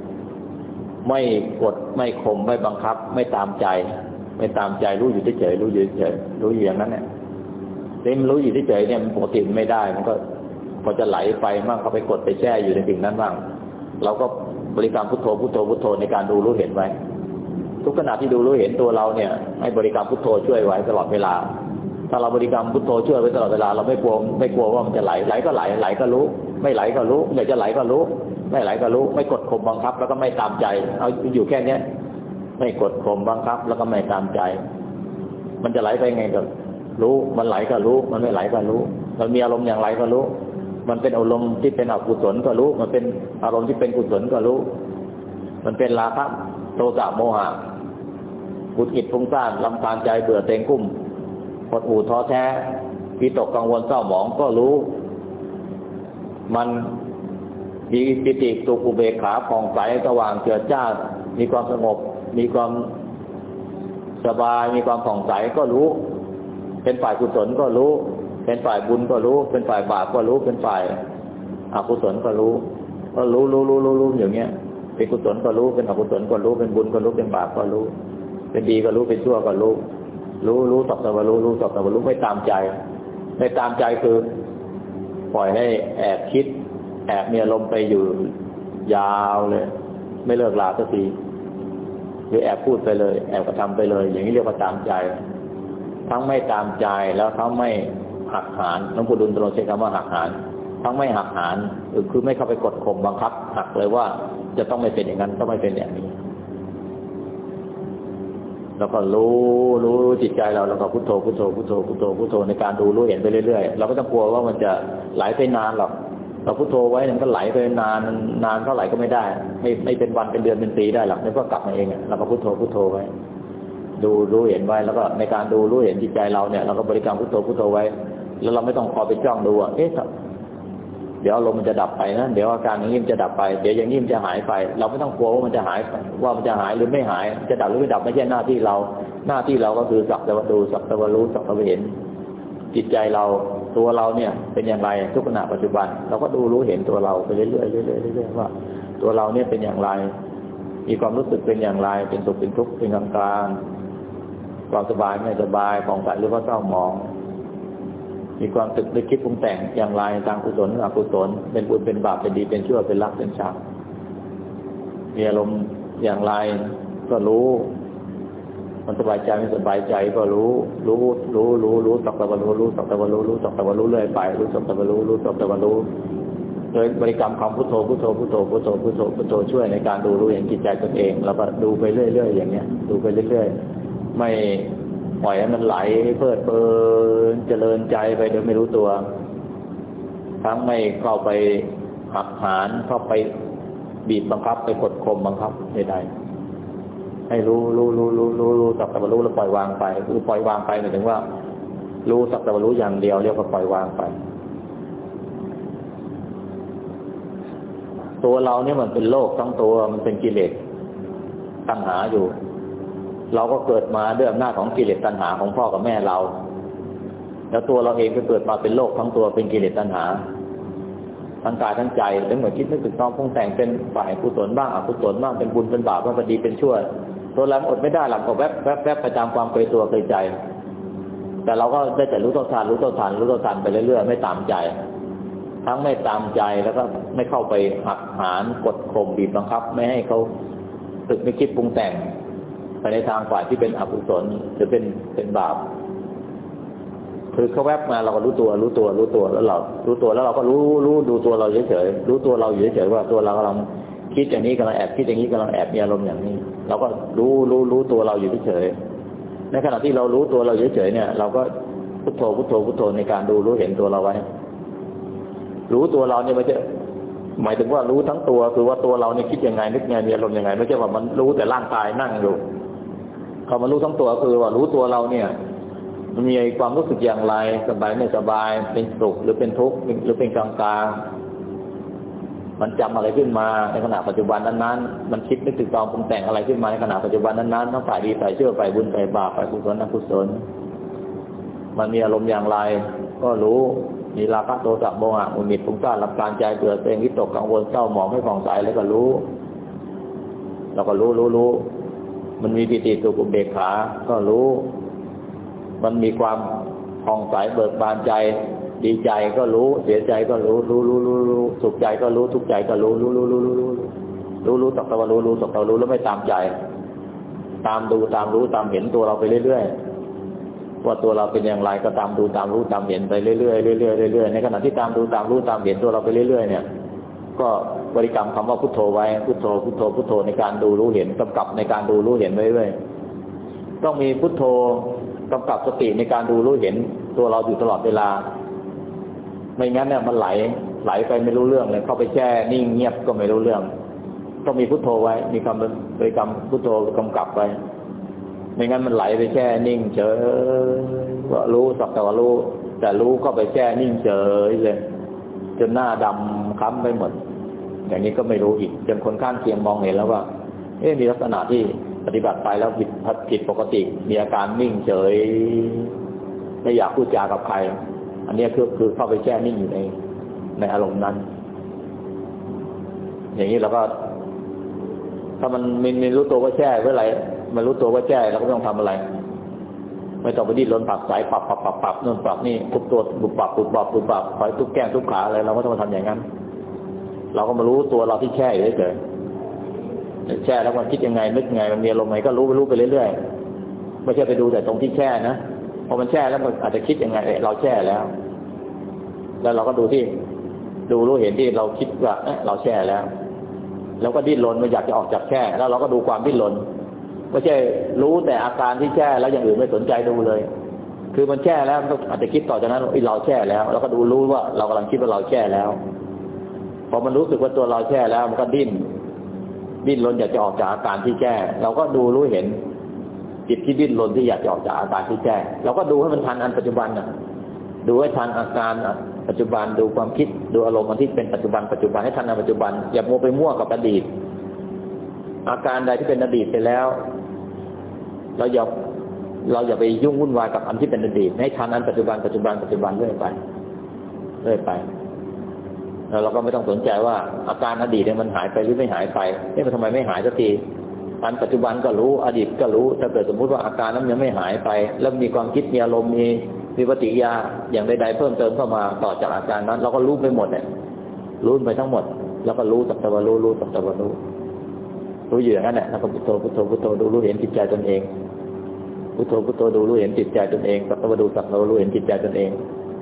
Speaker 1: ไม่กดไม่ข่มไม่บังคับ ไม่ตามใจ ไม่ตามใจรู้อยู่เฉยรู้อยู่เฉยรู้อยู่อย่างนั้นเนี่ยเต็มรู้อยู่เฉยเนี่ยมันปกติไม่ได้ มันก็พอจะไหลไปมากเขาไปกดไปแช่อยู่ในสิ่งนั้นบ้างเราก็บริกรรมพุทโธพุทโธพุทโธในการดูรู้เห็นไว้ ทุกขณะที่ดูรู้เห็นตัวเราเนี่ย ให้บริกรรมพุทโธช่วยไว้ตลอดเวลา ถ้าเราบริกรรมพุทโธช่วยไว้ตลอดเวลาเราไม่กลัวไม่กลัวว่ามันจะไหลไหลก็ไหลไหลก็รู้ ไม่ไหลก็รู้อยากจะไหลก็รู้ ไม่ไหลก็รู้ ไม่กดข่มบังคับ แล้วก็ไม่ตามใจ เอาอยู่แค่เนี้ยไม่กดข่มบังคับ แล้วก็ไม่ตามใจ มันจะไหลไปไงก็รู้ มันไหลก็รู้ มันไม่ไหลก็รู้ มันมีอารมณ์อย่างไรก็รู้ มันเป็นอารมณ์ที่เป็นอกุศลก็รู้ มันเป็นอารมณ์ที่เป็นกุศลก็รู้ มันเป็นราคะโทสะโมหะกุศลฟุ้งซ่านลำคาญใจเบื่อเต็งกุ้มหดหู่ท้อแท้วิตกกังวลเศร้าหมองก็รู้ มัน มีปิติสุขอุเบกขาผ่องใสสว่างเจิดจ้า มีความสงบ มีความสบาย มีความผ่องใสก็รู้ เป็นฝ่ายกุศลก็รู้ เป็นฝ่ายบุญก็รู้ เป็นฝ่ายบาปก็รู้ เป็นฝ่ายอกุศลก็รู้ ก็รู้รู้รู้รู้รู้อย่างเงี้ย เป็นกุศลก็รู้ เป็นอกุศลก็รู้ เป็นบุญก็รู้ เป็นบาปก็รู้ เป็นดีก็รู้ เป็นชั่วก็รู้ รู้รู้สับสวรู้รู้สับสวรู้ไม่ตามใจ ไม่ตามใจคือ ปล่อยให้แอบคิด บมีอารมณ์ไปอยู่ยาวเลย ไม่เลิกลาสักทีหรือแอบพูดไปเลย แอบกระทำไปเลย อย่างนี้เรียกว่าตามใจ ทั้งไม่ตามใจแล้วทั้งไม่หักหานน้องพุดุลตรงใช้คำว่าหักหานทั้งไม่หักหานคือไม่เข้าไปกดข่มบังคับ หักเลยว่าจะต้องไม่เป็นอย่างนั้นต้องไม่เป็นอย่างนี้ แล้วก็รู้รู้จิตใจเราแล้วก็พุทโธพุทโธพุทโธพุทโธพุทโธในการดูรู้เห็นไปเรื่อยๆเราก็ต้องกลัวว่ามันจะไหลไปนานหรอก เราพุทโธไว้มันก็ไหลไปนานนานเท่าไหร่ก็ไม่ได้ ไม่ไม่เป็นวันเป็นเดือนเป็นปีได้หรอกแล้วก็กลับมาเองเราก็พุทโธพุทโธไว้ ดูรู้เห็นไว้แล้วก็ในการดูรู้เห็นจิตใจเราเนี่ยเราก็บริกรรมพุทโธพุทโธไว้ แล้วเราไม่ต้องคอยไปจ้องดูว่าเอ๊ะเดี๋ยวลมมันจะดับไปนะเดี๋ยวอาการอย่างนี้มันจะดับไปเดี๋ยวอย่างนี้มันจะหายไป เราไม่ต้องกลัวว่ามันจะหายว่ามันจะหายหรือไม่หาย จะดับหรือไม่ดับไม่ใช่หน้าที่เรา หน้าที่เราก็คือสักแต่ว่าดูสักแต่ว่ารู้สักแต่ว่าเห็น จิตใจเรา ตัวเราเนี่ยเป็นอย่างไรทุกขณะปัจจุบัน เราก็ดูรู้เห็นตัวเราไปเรื่อยๆเรื่อยๆเรื่อยๆว่า ตัวเราเนี่ยเป็นอย่างไร มีความรู้สึกเป็นอย่างไร เป็นสุขเป็นทุกข์เป็นกลางกลางความสบายไม่สบายของใสหรือว่าเศร้าหมอง มีความตึกนึกคิดปรุงแต่งอย่างไรทางกุศลหรืออกุศลเป็นบุญเป็นบาปเป็นดีเป็นชั่วเป็นรักเป็นชังมีอารมณ์อย่างไรก็รู้ มันสบายใจไม่สบายใจก็รู้ รู้รู้รู้รู้สักตะวันรู้รู้สักตะวันรู้รู้สักตะวันรู้เรื่อยไปรู้สักตะวันรู้รู้สักตะวันรู้โดยบริกรรมคำพุทโธพุทโธพุทโธพุทโธพุทโธพุทโธช่วยในการดูรู้เห็นจิตใจตนเอง แล้วก็ดูไปเรื่อยๆอย่างเงี้ย ดูไปเรื่อยๆ ไม่ปล่อยให้มันไหลเพลิดเพลินเจริญใจไปโดยไม่รู้ตัว ทั้งไม่เข้าไปหักหานเข้าไปบีบบังคับไปกดข่มบังคับใดๆ ให้รู้รู้รู้รู้รู้รู้สักแต่ว่ารู้แล้วปล่อยวางไปคือปล่อยวางไปหมายถึงว่า รู้สักแต่ว่ารู้อย่างเดียวเรียกว่าปล่อยวางไป ตัวเราเนี่ยมันเป็นโลกทั้งตัวมันเป็นกิเลสตัณหาอยู่ เราก็เกิดมาด้วยอำนาจของกิเลสตัณหาของพ่อกับแม่เรา แล้วตัวเราเองก็เกิดมาเป็นโลกทั้งตัวเป็นกิเลสตัณหาทั้งกายทั้งใจแล้วเหมือนคิดนึกถึงต้องปรุงแต่งเป็นฝ่ายกุศลบ้างอกุศลบ้างเป็นบุญเป็นบาปบ้างเป็นดีเป็นชั่ว ตัวเราอดไม่ได้หลังก็แวบแวบแวบไปตามความเคยตัวเคยใจ แต่เราก็ได้แต่รู้ตัวทานรู้ตัวทานรู้ตัวทานไปเรื่อยๆไม่ตามใจ ทั้งไม่ตามใจแล้วก็ไม่เข้าไปหักหานกดข่มบีบบังคับ ไม่ให้เขาตึกไม่คิดปรุงแต่งไปในทางฝ่ายที่เป็นอกุศลหรือเป็นเป็นบาปคือเขาแวบมาเราก็รู้ตัว รู้ตัว รู้ตัวแล้วเรา รู้ตัวแล้วเราก็รู้รู้ดูตัวเราเฉยๆรู้ตัวเราอยู่เฉยๆว่าตัวเรากำลัง คิดอย่างนี้กำลังแอบคิดอย่างนี้กำลังแอบมีอารมณ์อย่างนี้ เราก็รู้รู้รู้ตัวเราอยู่เฉยในขณะที่เรารู้ตัวเราเฉยๆเนี่ย เราก็พุทโธพุทโธพุทโธในการดูรู้เห็นตัวเราไว้ รู้ตัวเราเนี่ยไม่ใช่หมายถึงว่ารู้ทั้งตัวคือว่าตัวเราเนี่ยคิดยังไงนึกยังไงมีอารมณ์ยังไง ไม่ใช่ว่ามันรู้แต่ร่างกายนั่งอยู่เขามารู้ทั้งตัวคือว่ารู้ตัวเราเนี่ยมันมีความรู้สึกอย่างไรสบายไม่สบายเป็นสุขหรือเป็นทุกข์หรือเป็นกลางกลาง มันจำอะไรขึ้นมาในขณะปัจจุบันนั้นๆ มันคิดนึกถึงตองปรุงแต่งอะไรขึ้นมาในขณะปัจจุบันนั้นๆทั้งฝ่ายดีฝ่ายเชื่อฝ่ายบุญฝ่ายบาปฝ่ายกุศลอกุศล มันมีอารมณ์อย่างไร ก็รู้มีราคะโทสะโมหะมุนิดฟุ้งซ่านรับการใจเบื่อเซ็งวิตกกังวลเศร้าหมองไม่ผ่องใสแล้วก็รู้ เราก็รู้รู้รู้มันมีปิติสุขอุเบกขา ก็รู้ มันมีความผ่องใสเบิกบานใจ ดีใจก็รู้ เสียใจก็รู้ รู้รู้รู้รู้สุขใจก็รู้ ทุกใจก็รู้ รู้รู้รู้รู้รู้รู้รู้สักตะวันรู้รู้สักตะวรู้แล้วไม่ตามใจ ตามดูตามรู้ตามเห็นตัวเราไปเรื่อยๆว่าตัวเราเป็นอย่างไรก็ตามดูตามรู้ตามเห็นไปเรื่อยๆเรื่อยๆเรื่อยๆในขณะที่ตามดูตามรู้ตามเห็นตัวเราไปเรื่อยๆเนี่ย ก็บริกรรมคำว่าพุทโธไว้พุทโธพุทโธพุทโธในการดูรู้เห็นกำกับในการดูรู้เห็นไปเรื่อยๆต้องมีพุทโธกำกับสติในการดูรู้เห็นตัวเราอยู่ตลอดเวลา ไม่งั้นเนี่ยมันไหลไหลไปไม่รู้เรื่องเลยเข้าไปแช่นิ่งเงียบก็ไม่รู้เรื่องต้องมีพุทโธไว้ มีคำบริกรรมพุทโธกำกับไว้ไม่งั้นมันไหลไปแช่นิ่งเฉยว่ารู้สักแต่ว่ารู้ แต่รู้ก็ไปแช่นิ่งเฉยเลยจนหน้าดำค้ำไปหมด อย่างนี้ก็ไม่รู้อีกจนคนข้างเคียงมองเห็นแล้วว่า เอ๊ะมีลักษณะที่ปฏิบัติไปแล้วผิดผิดปกติ มีอาการนิ่งเฉย ไม่อยากพูดจากับใคร อันนี้คือคือเข้าไปแช่นิ่งอยู่ในในอารมณ์นั้น อย่างนี้เราก็ ถ้ามันมันมรู้ตัวว่าแช่เมื่อไหร่มันรู้ตัวว่าแช่เราก็ไม่ต้องทำอะไร ไม่ต้องไปดิ้นรนปรับสายปรับปรับปรับปรับนู่นปรับนี่ทุบตัวบุบปรับบุบปรับบุบปรับคอยทุบแก้งทุบขาอะไรเราก็ต้องมาทำอย่างนั้น เราก็มารู้ตัวเราที่แช่อยู่เฉยแช่แล้วมันคิดยังไงนึกยังไงมันมีอารมณ์ไงก็รู้ไปรู้ไปเรื่อยๆไม่ใช่ไปดูแต่ตรงที่แช่นะ พอมันแช่แล้วมันอาจจะคิดยังไงเราแช่แล้ว แล้วเราก็ดูที่ ดูรู้เห็นที่เราคิดว่าเราแช่แล้ว แล้วก็ดิ้นรนมันอยากจะออกจากแช่ แล้วเราก็ดูความดิ้นรนไม่ใช่รู้แต่อาการที่แช่แล้วอย่างอื่นไม่สนใจดูเลย คือมันแช่แล้วก็อาจจะคิดต่อจากนั้นเราแช่แล้วเราก็ดูรู้ว่าเรากำลังคิดว่าเราแช่แล้วพอมันรู้สึกว่าตัวเราแช่แล้วมันก็ดิ้น ดิ้นรนอยากจะออกจากอาการที่แก้เราก็ดูรู้เห็น จิตที่ดิ้นรนที่อยากจะออกจากอาการที่แก้เราก็ดูให้มันทันอันปัจจุบันน่ะดูให้ทันอาการปัจจุบันดูความคิดดูอารมณ์ที่เป็นปัจจุบันปัจจุบันให้ทันในปัจจุบัน อย่ามัวไปมั่วกับอดีต อาการใดที่เป็นอดีตไปแล้ว เราอย่าเราอย่าไปยุ่งวุ่นวายกับอันที่เป็นอดีตให้ทันอันปัจจุบันปัจจุบันปัจจุบันเรื่อยไปเรื่อยไปแล้วเราก็ไม่ต้องสนใจว่าอาการอดีตเนี่ยมันหายไปหรือไม่หายไปเอ๊ะมันทำไมไม่หายสักที อันปัจจุบันก็รู้อดีตก็รู้ ถ้าเกิดสมมุติว่าอาการนั้นยังไม่หายไป แล้วมีความคิดมีอารมณ์มีมีปฏิยาอย่างใดๆเพิ่มเติมเข้ามาต่อจากอาการนั้น เราก็รู้ไปหมดเนี่ยรู้ไปทั้งหมด แล้วก็รู้สัตวันรู้รู้สัตวันรู้รู้อยู่อย่างนั้นแหละแล้วก็พุทโธพุทโธพุทโธดูรู้เห็นจิตใจตนเองพุทโธพุทโธดูรู้เห็นจิตใจตนเองสัตวันดูสัตวันรู้เห็นจิตใจตนเอง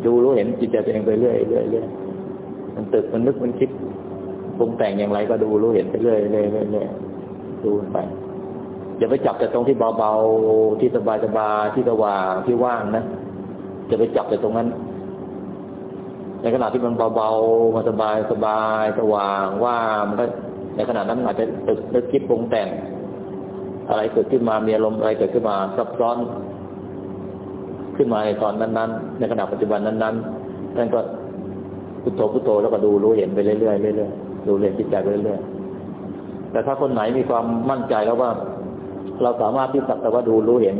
Speaker 1: ดูรู้เห็นจิตใจตนเองไปเรื่อยเรื่อยเรื่อยมันตึกมันนึกมันคิดปรุงแต่งอย่างไรก็ดูรู้เห็นไปเรื่อยเรื่อยเรื่อย ดูไป อย่าไปจับแต่ตรงที่เบาๆ ที่สบายสบายที่สว่างที่ว่างนะ จะไปจับแต่ตรงนั้น ในขณะที่มันเบาๆ มันสบายสบายสว่างว่างมันก็ในขณะนั้นอาจจะตึกนึกคิดปรุงแต่ง อะไรเกิดขึ้นมามีอารมณ์อะไรเกิดขึ้นมาซับซ้อน ขึ้นมาในตอนนั้นๆ ในขณะปัจจุบันนั้นๆนั่นก็พุทโธพุทโธแล้วก็ดูรู้เห็นไปเรื่อยๆเรื่อยๆดูเรียนจิตใจไปเรื่อยๆ แต่ถ้าคนไหนมีความมั่นใจแล้วว่า เราสามารถที่สักแต่ว่าดูรู้เห็น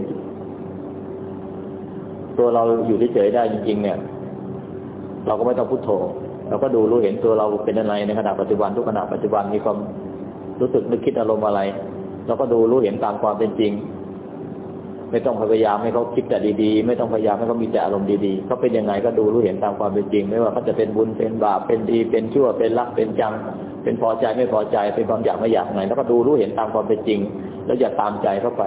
Speaker 1: ตัวเราอยู่เฉยๆได้จริง ๆ เนี่ย เราก็ไม่ต้องพุทโธเราก็ดูรู้เห็นตัวเราเป็นอะไรในขณะปัจจุบันทุกขณะปัจจุบันมีความรู้สึกนึกคิดอารมณ์อะไรเราก็ดูรู้เห็นตามความเป็นจริง ไม่ต้องพยายามให้เขาคิดแต่ดีๆ ไม่ต้องพยายามให้เขามีแต่อารมณ์ดีๆเขาเป็นยังไงก็ดูรู้เห็นตามความเป็นจริง ไม่ว่าเขาจะเป็นบุญเป็นบาปเป็นดีเป็นชั่วเป็นรักเป็นจัง เป็นพอใจไม่พอใจ เป็นความอยากไม่อยากไหนแล้วก็ดูรู้เห็นตามความเป็นจริง แล้วอย่าตามใจเข้าไป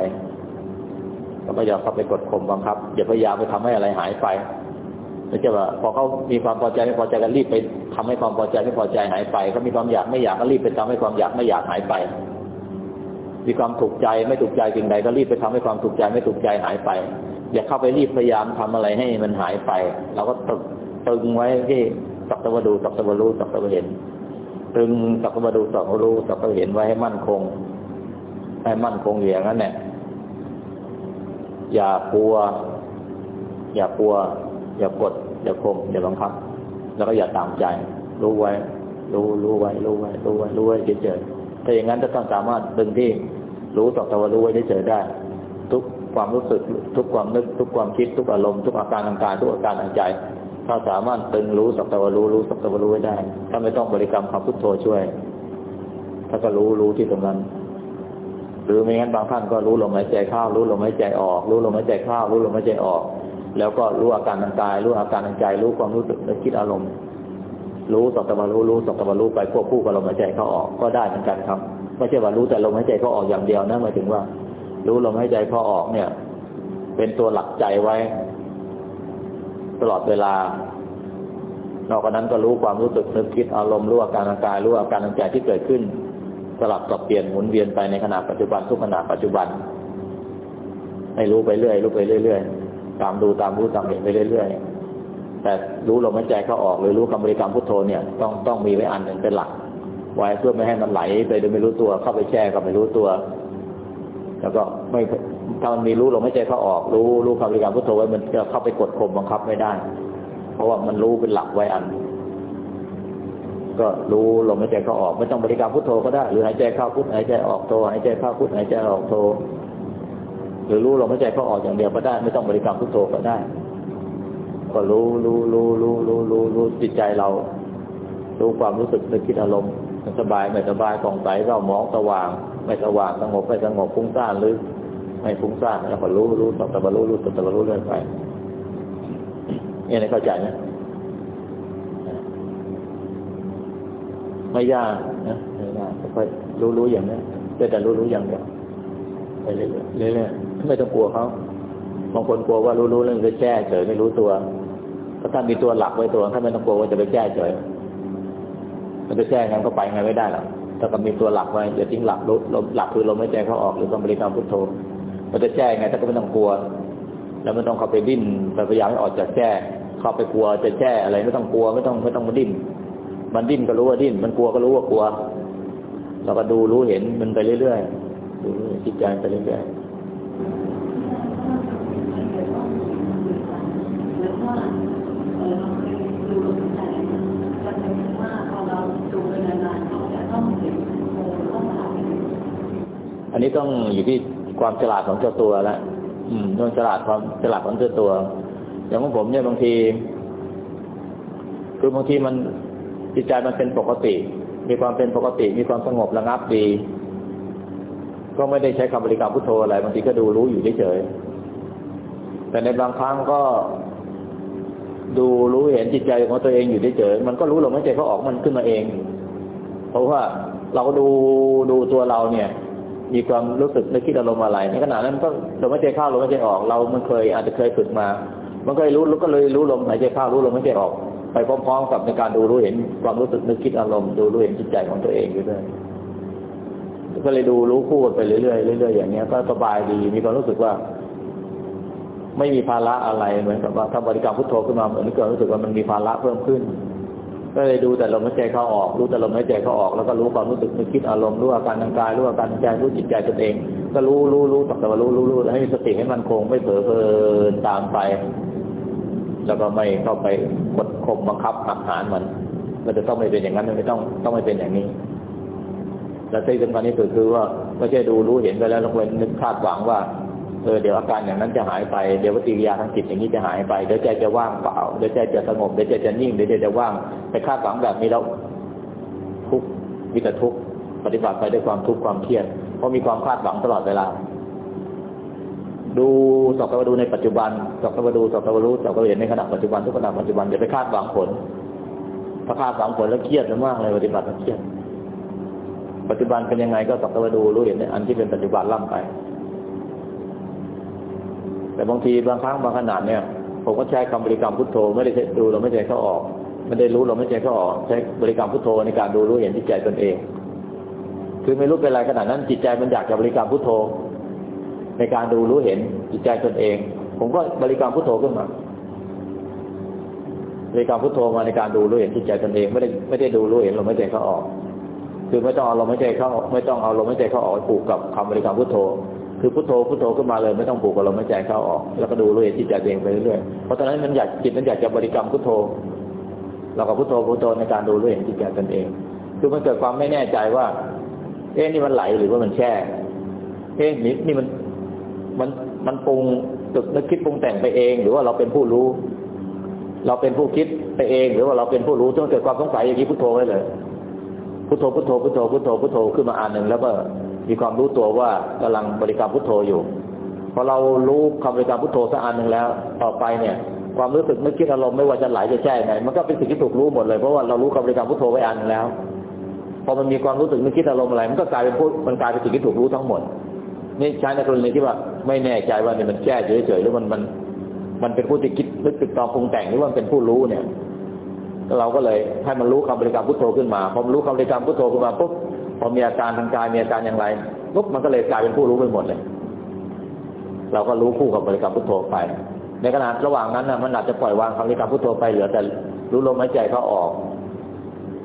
Speaker 1: แล้วก็อย่าเข้าไปกดข่มบังคับ อย่าพยายามไปทำให้อะไรหายไปไม่ใช่ว่าพอเขามีความพอใจไม่พอใจก็รีบไปทำให้ความพอใจไม่พอใจหายไปเขามีความอยากไม่อยากก็รีบไปทำให้ความอยากไม่อยากหายไป มีความถูกใจไม่ถูกใจสิ่งใดก็รีบไปทำให้ความถูกใจไม่ถูกใจหายไป อย่าเข้าไปรีบพยายามทำอะไรให้มันหายไป เราก็ตึงไว้ที่สักตะวันดูสักตะวันรู้สักตะวันเห็น ตึงสักตะวันดูสักตะรู้สักตะเห็นไว้ให้มั่นคง ให้มั่นคงอย่างนั้นเนี่ยอย่ากลัว อย่ากลัว อย่ากด อย่าข่มอย่าบังคับ แล้วก็อย่าตามใจ รู้ไว้ รู้รู้ไว้ รู้ไว้ รู้ไว้รู้ไว้เฉยๆถ้าอย่างนั้นจะต้องสามารถดึงที่รู้ต่อตัวรู้ไว้เฉยๆได้ ทุกความรู้สึก ทุกความนึก ทุกความคิด ทุกอารมณ์ ทุกอาการทางกายทุกอาการทางใจ ถ้าสามารถตึงรู้สักตะวรู้รู้สักตะวรู้ไว้ได้ ถ้าไม่ต้องบริกรรมคำพุทโธช่วย ถ้าก็รู้รู้ที่ตรงนั้น หรือไม่งั้นบางท่านก็รู้ลมหายใจเข้ารู้ลมหายใจออก รู้ลมหายใจเข้ารู้ลมหายใจออก แล้วก็รู้อาการทางกาย รู้อาการทางใจ รู้ความรู้สึกและคิดอารมณ์ รู้สักตะวรู้รู้สักตะวรู้ไปควบคู่กับลมหายใจเข้าออกก็ได้เหมือนกันครับไม่ใช่ว่ารู้แต่ลมหายใจเข้าออกอย่างเดียวนะหมายถึงว่า รู้ลมหายใจเข้าออกเนี่ย เป็นตัวหลักใจไว้ ตลอดเวลานอกจากนั้นก็รู้ความรู้สึกนึกคิดอารมณ์รู้อาการทางกายรู้อาการทางใจที่เกิดขึ้น สลับสับเปลี่ยนหมุนเวียนไปในขณะปัจจุบันทุกขณะปัจจุบัน ให้รู้ไปเรื่อยรู้ไปเรื่อยๆตามดูตามรู้ตามเห็นไปเรื่อยๆแต่รู้ลมหายใจเข้าออกหรือรู้คำบริกรรมพุทโธเนี่ยต้องต้องมีไว้อันหนึ่งเป็นหลัก ไว้เพื่อไม่ให้มันไหลไปโดยไม่รู้ตัวเข้าไปแช่ก็ไม่รู้ตัว แล้วก็ไม่ ถ้ามันมีรู้ลมหายใจเข้าออก รู้รู้คำบริกรรมพุทโธไว้มันจะเข้าไปกดข่มบังคับไม่ได้ เพราะว่ามันรู้เป็นหลักไว้อัน ก็รู้ลมหายใจเข้าออก ไม่ต้องบริกรรมพุทโธก็ได้หรือหายใจเข้าพุทหายใจออกโธหายใจเข้าพุทหายใจออกโธหรือรู้ลมหายใจเข้าออกอย่างเดียวก็ได้ ไม่ต้องบริกรรมพุทโธก็ได้ ก็รู้รู้รู้รู้รู้รู้รู้จิตใจเรา รู้ความรู้สึกนึกคิดอารมณ์สบายไม่สบายกองใสเรามองสว่าง ไม่สว่างสงบไม่สงบฟุ้งซ่านหรือ ไม่ฟุ้งซ่านแล้วก็รู้รู้สักแต่รู้รู้สักแต่รู้เรื่อยไปเนี่ยเข้าใจไหมไม่ยากนะไม่ยากค่อยรู้รู้อย่างนี้แต่แต่รู้รู้อย่างเดียวไปเรื่อยๆเรื่อยไม่ต้องกลัวเขาบางคนกลัวว่ารู้รู้เรื่องจะแช่เฉยไม่รู้ตัวถ้าท่ามีตัวหลักไว้ตัวท่าไม่ต้องกลัวว่าจะไปแช่เฉยมันจะแช่งั้นก็ไปไงไม่ได้หรอกถ้าก็มีตัวหลักไว้อย่าทิ้งหลักรู้หลักคือลมหายใจเขาออกหรือลมบริกรรมพุทโธ มันจะแช่ไงถ้าก็ไม่ต้องกลัว แล้วไม่ต้องเข้าไปดิ้นพยายามให้ออกจากแช่เข้าไปกลัวจะแช่อะไรไม่ต้องกลัวไม่ต้องไม่ต้องมาดิ้นมันดิ้นก็รู้ว่าดิ้นมันกลัวก็รู้ว่ากลัวเราก็ดูรู้เห็นมันไปเรื่อยๆดูจิตใจไปเรื่อยๆอันนี้ต้องอยู่ที่ ความฉลาดของเจ้าตัวแล้วอืมต้องฉลาดความฉลาดของเจ้าตัว อย่างของผมเนี่ยบางที คือบางทีมันจิตใจมันเป็นปกติ มีความเป็นปกติ มีความสงบระงับดี ก็ไม่ได้ใช้คำบริกรรมพุทโธอะไรบางทีก็ดูรู้อยู่เฉยแต่ในบางครั้งก็ดูรู้เห็นจิตใจของตัวเองอยู่เฉยมันก็รู้ลมหายใจเขาออกมันขึ้นมาเอง เพราะว่าเราดูดูตัวเราเนี่ย มีความรู้สึกนึกคิดอารมณ์อะไร ในขณะนั้นก็ลมหายใจเข้าลมหายใจออก เรามันเคยอาจจะเคยฝึกมา มันเคยรู้ก็เลยรู้ลมหายใจเข้ารู้ลมหายใจออก ไปพร้อมๆ กับในการดูรู้เห็นความรู้สึกนึกคิดอารมณ์ดูรู้เห็นจิตใจของตัวเองอยู่ด้วยก็เลยดูรู้คู่ไปเรื่อยๆเรื่อยๆอย่างเงี้ยก็สบายดีมีความรู้สึกว่า ไม่มีภาระอะไรเหมือนกับว่าถ้าบริกรรมพุทโธขึ้นมาเหมือนเกับรู้สึกว่ามันมีภาระเพิ่มขึ้น ก็เลยดูแต่ลมหายใจเข้าออก รู้แต่ลมหายใจเข้าออก แล้วก็รู้ความรู้สึกนึกคิดอารมณ์รู้อาการทางกายรู้อาการทางใจรู้จิตใจตนเอง ก็รู้รู้รู้ตักแต่ว่ารู้รู้รู้ให้มีสติให้มันคงไม่เผลอเพลินตามไป แล้วก็ไม่เข้าไปกดข่มบังคับหักหานมันมันจะต้องไม่เป็นอย่างนั้นไม่ต้องต้องไม่เป็นอย่างนี้ แล้วที่สำคัญที่สุดคือว่าไม่ใช่ดูรู้เห็นไปแล้วลงไปนึกคาดหวังว่า เออเดี๋ยวอาการอย่างนั้นจะหายไปเดี๋ยวปฏิกิริยาทางจิตอย่างนี้จะหายไปเดี๋ยวใจจะว่างเปล่าเดี๋ยวใจจะสงบเดี๋ยวใจจะนิ่งเดี๋ยวใจจะว่างไปคาดหวังแบบนี้แล้วทุกวิตทุกปฏิบัติไปด้วยความทุกข์ความเครียดเพราะมีความคาดหวังตลอดเวลา ดูสอบกรดูในปัจจุบันสอบกรดูสอบกระรู้สอบกรเห็นในขณะปัจจุบันทุกขณะปัจจุบันอย่าไปคาดหวังผลถ้าคาดหวังผลแล้วเครียดมากเลยปฏิบัติแล้วเครียด ปัจจุบันเป็นยังไงก็สอบกรดูรู้เห็นในอันที่เป็นปัจจุบันล่ำไป แต่บางทีบางครั้งบางขนาดเนี่ย ผมก็ใช้คำบริกรรมพุทโธ ไม่ได้ดูเราไม่ใจเข้าออกไม่ได้รู้เราไม่ใจเข้าออก ใช้บริกรรมพุทโธในการดูรู้เห็นที่ใจตนเอง คือไม่รู้เป็นไรขนาดนั้นจิตใจมันอยากจะบริกรรมพุทโธ ในการดูรู้เห็นจิตใจตนเอง ผมก็บริกรรมพุทโธขึ้นมาบริกรรมพุทโธมาในการดูรู้เห็นจิตใจตนเอง ไม่ได้ไม่ได้ดูรู้เห็นเราไม่ใจเข้าออก คือไม่ต้องเอาเราไม่ใจเข้า ไม่ต้องเอาเราไม่ใจเข้าออกผูกกับคำบริกรรมพุทโธ คือพุทโธพุทโธขึ้นมาเลยไม่ต้องผูกกับลมหายใจเข้าออก แล้วก็ดูรู้เห็นจิตใจเองไปเรื่อยๆเพราะตอนนั้นมันอยากจิตมันอยากจะบริกรรมพุทโธเราก็พุทโธพุทโธในการดูรู้เห็นจิตใจตนเอง คือมันเกิดความไม่แน่ใจว่า เอ๊ะนี่มันไหลหรือว่ามันแช่เอ๊ะนี่นี่มันมันมันปรุงตึกนึกคิดปรุงแต่งไปเอง หรือว่าเราเป็นผู้รู้ เราเป็นผู้คิดไปเอง หรือว่าเราเป็นผู้รู้จนเกิดความสงสัยอย่างนี้พุทโธไว้เลยพุทโธพุทโธพุทโธพุทโธพุทโธขึ้นมาอ่านหนึ่งแล้วก็ มีความรู้ตัวว่ากำลังบริกรรมพุทโธอยู่พอเรารู้คำบริกรรมพุทโธสักอันหนึ่งแล้ว ต่อไปเนี่ย ความรู้สึกไม่คิดอารมณ์ไม่ว่าจะไหลจะแช่ไงมันก็เป็นสิ่งที่ถูกรู้หมดเลยเพราะว่าเรารู้คำบริกรรมพุทโธไว้อันนึงแล้ว พอมันมีความรู้สึกไม่คิดอารมณ์อะไร มันก็กลายเป็นพูดมันกลายเป็นสิ่งที่ถูกรู้ทั้งหมดนี่ใช้ในกรณีที่ว่าไม่แน่ใจว่าเนี่ยมันแช่เฉยๆหรือมันมัน มันเป็นผู้ที่คิดนึกติดต่อปรุงแต่งหรือว่ามันเป็นผู้รู้เนี่ยเราก็เลยให้มันรู้คำบริกรรมพุทโธขึ้นมาพอมันรู้คำบริกรรมพุทโธขึ้นมาปุ๊บ พอมีอาการทางกายมีอาการอย่างไรปุ๊บมันก็เลยกลายเป็นผู้รู้ไปหมดเลย เราก็รู้คู่กับบริกรรมพุทโธไป ในขณะระหว่างนั้นนะมันอาจจะปล่อยวางคำบริกรรมพุทโธไปเหลือแต่รู้ลมหายใจเขาออก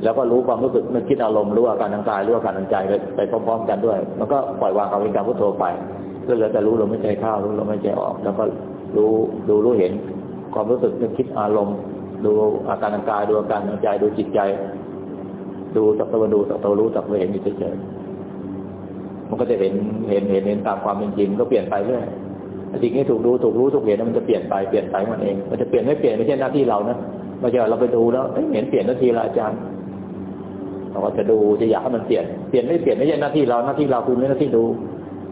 Speaker 1: แล้วก็รู้ความรู้สึกนึกคิดอารมณ์รู้อาการทางกายรู้อาการทางใจไปไปพร้อมๆกันด้วย มันก็ปล่อยวางคำบริกรรมพุทโธไปก็เหลือแต่รู้ลมหายใจเข้ารู้ลมหายใจออก แล้วก็รู้ดูรู้เห็น ความรู้สึกนึกคิดอารมณ์ ดูอาการทางกายดูอาการทางใจดูจิตใจ ดูสักตัวดูสักตัวรู้สักตัวเห็นอยู่เฉยๆมันก็จะเห็นเห็นเห็นเห็นตามความเป็นจริงก็เปลี่ยนไปเรื่อยสิ่งที่ถูกดูถูกรู้ถูกเห็นมันจะเปลี่ยนไปเปลี่ยนไปมันเอง มันจะเปลี่ยนไม่เปลี่ยนไม่ใช่หน้าที่เรานะไม่ใช่เราไปดูแล้วเห็นเปลี่ยนนาทีละอาจารย์เราก็จะดูจะอยากให้มันเปลี่ยนเปลี่ยนไม่เปลี่ยนไม่ใช่หน้าที่เราหน้าที่เราคือมีหน้าที่ดู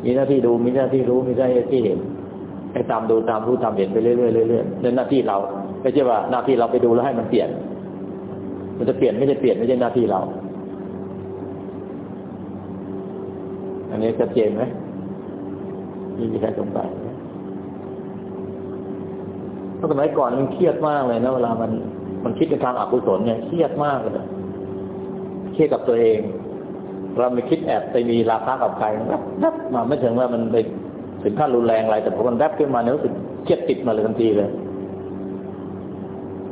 Speaker 1: มีหน้าที่ดูมีหน้าที่รู้มีหน้าที่เห็นให้ตามดูตามรู้ตามเห็นไปเรื่อยๆเรื่อยๆนั่นหน้าที่เรา ไม่ใช่ว่าหน้าที่เราไปดูแล้วให้มันเปลี่ยน มันจะเปลี่ยนไม่ได้เปลี่ยนไม่ใช่หน้าที่เรา อันนี้ชัดเจนไหมมีมีใครสงสัยเพราะสมัยก่อนมันเครียดมากเลยนะเวลามันมันคิดในทางอกุศลเนี่ยเครียดมากเลยเครียดกับตัวเอง เราไม่คิดแอบไปมีราคากับใครนับมาไม่ถึงว่ามันไปถึงขั้นรุนแรงอะไรแต่พอมันแวบขึ้นมาเนี่ยรู้สึกเครียดติดมาเลยทันทีเลย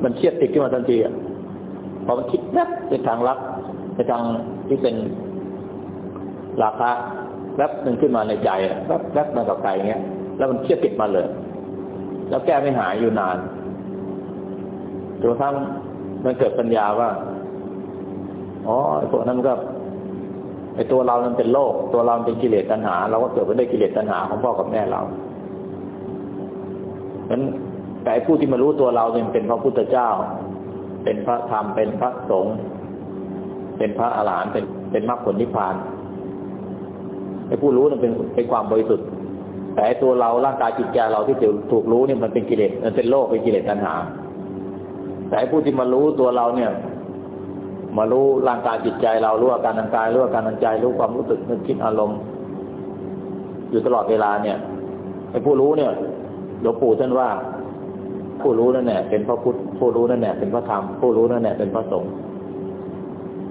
Speaker 1: มันเครียดติดขึ้นมาทันทีอะ พอมันคิดแวบในทางรักในทางที่เป็นราคาแวบหนึ่งขึ้นมาในใจแวบแวบมากับใครเงี้ย แล้วมันเครียดติดมาเลย แล้วแก้ไม่หายอยู่นานจนกระทั่งมันเกิดปัญญาว่าอ๋อไอ้พวกนั้นก็ไอ้ตัวเรามันเป็นโลก ตัวเราเป็นกิเลสตัณหา เราก็เกิดมาได้กิเลสตัณหาของพ่อกับแม่เราฉะนั้นแต่ผู้ที่มารู้ตัวเราเนี่ยเป็นพระพุทธเจ้า เป็นพระธรรม เป็นพระสงฆ์เป็นพระอรหันต์เป็นเป็นมรรคผลนิพพานไอ้ผู้รู้นั่นเป็นเป็นความบริสุทธิ์ แต่ตัวเราร่างกายจิตใจเราที่ถูกรู้เนี่ยมันเป็นกิเลสมันเป็นโลกเป็นกิเลสตัณหา แต่ผู้ที่มารู้ตัวเราเนี่ย มารู้ร่างกายจิตใจเรารู้อาการทางกายรู้อาการทางใจรู้ความรู้สึกนึกคิดอารมณ์ อยู่ตลอดเวลาเนี่ยไอ้ผู้รู้เนี่ยหลวงปู่ท่านว่า ผู้รู้นั่นแหละเป็นพระพุทธผู้รู้นั่นแหละเป็นพระธรรมผู้รู้นั่นแหละเป็นพระสงฆ์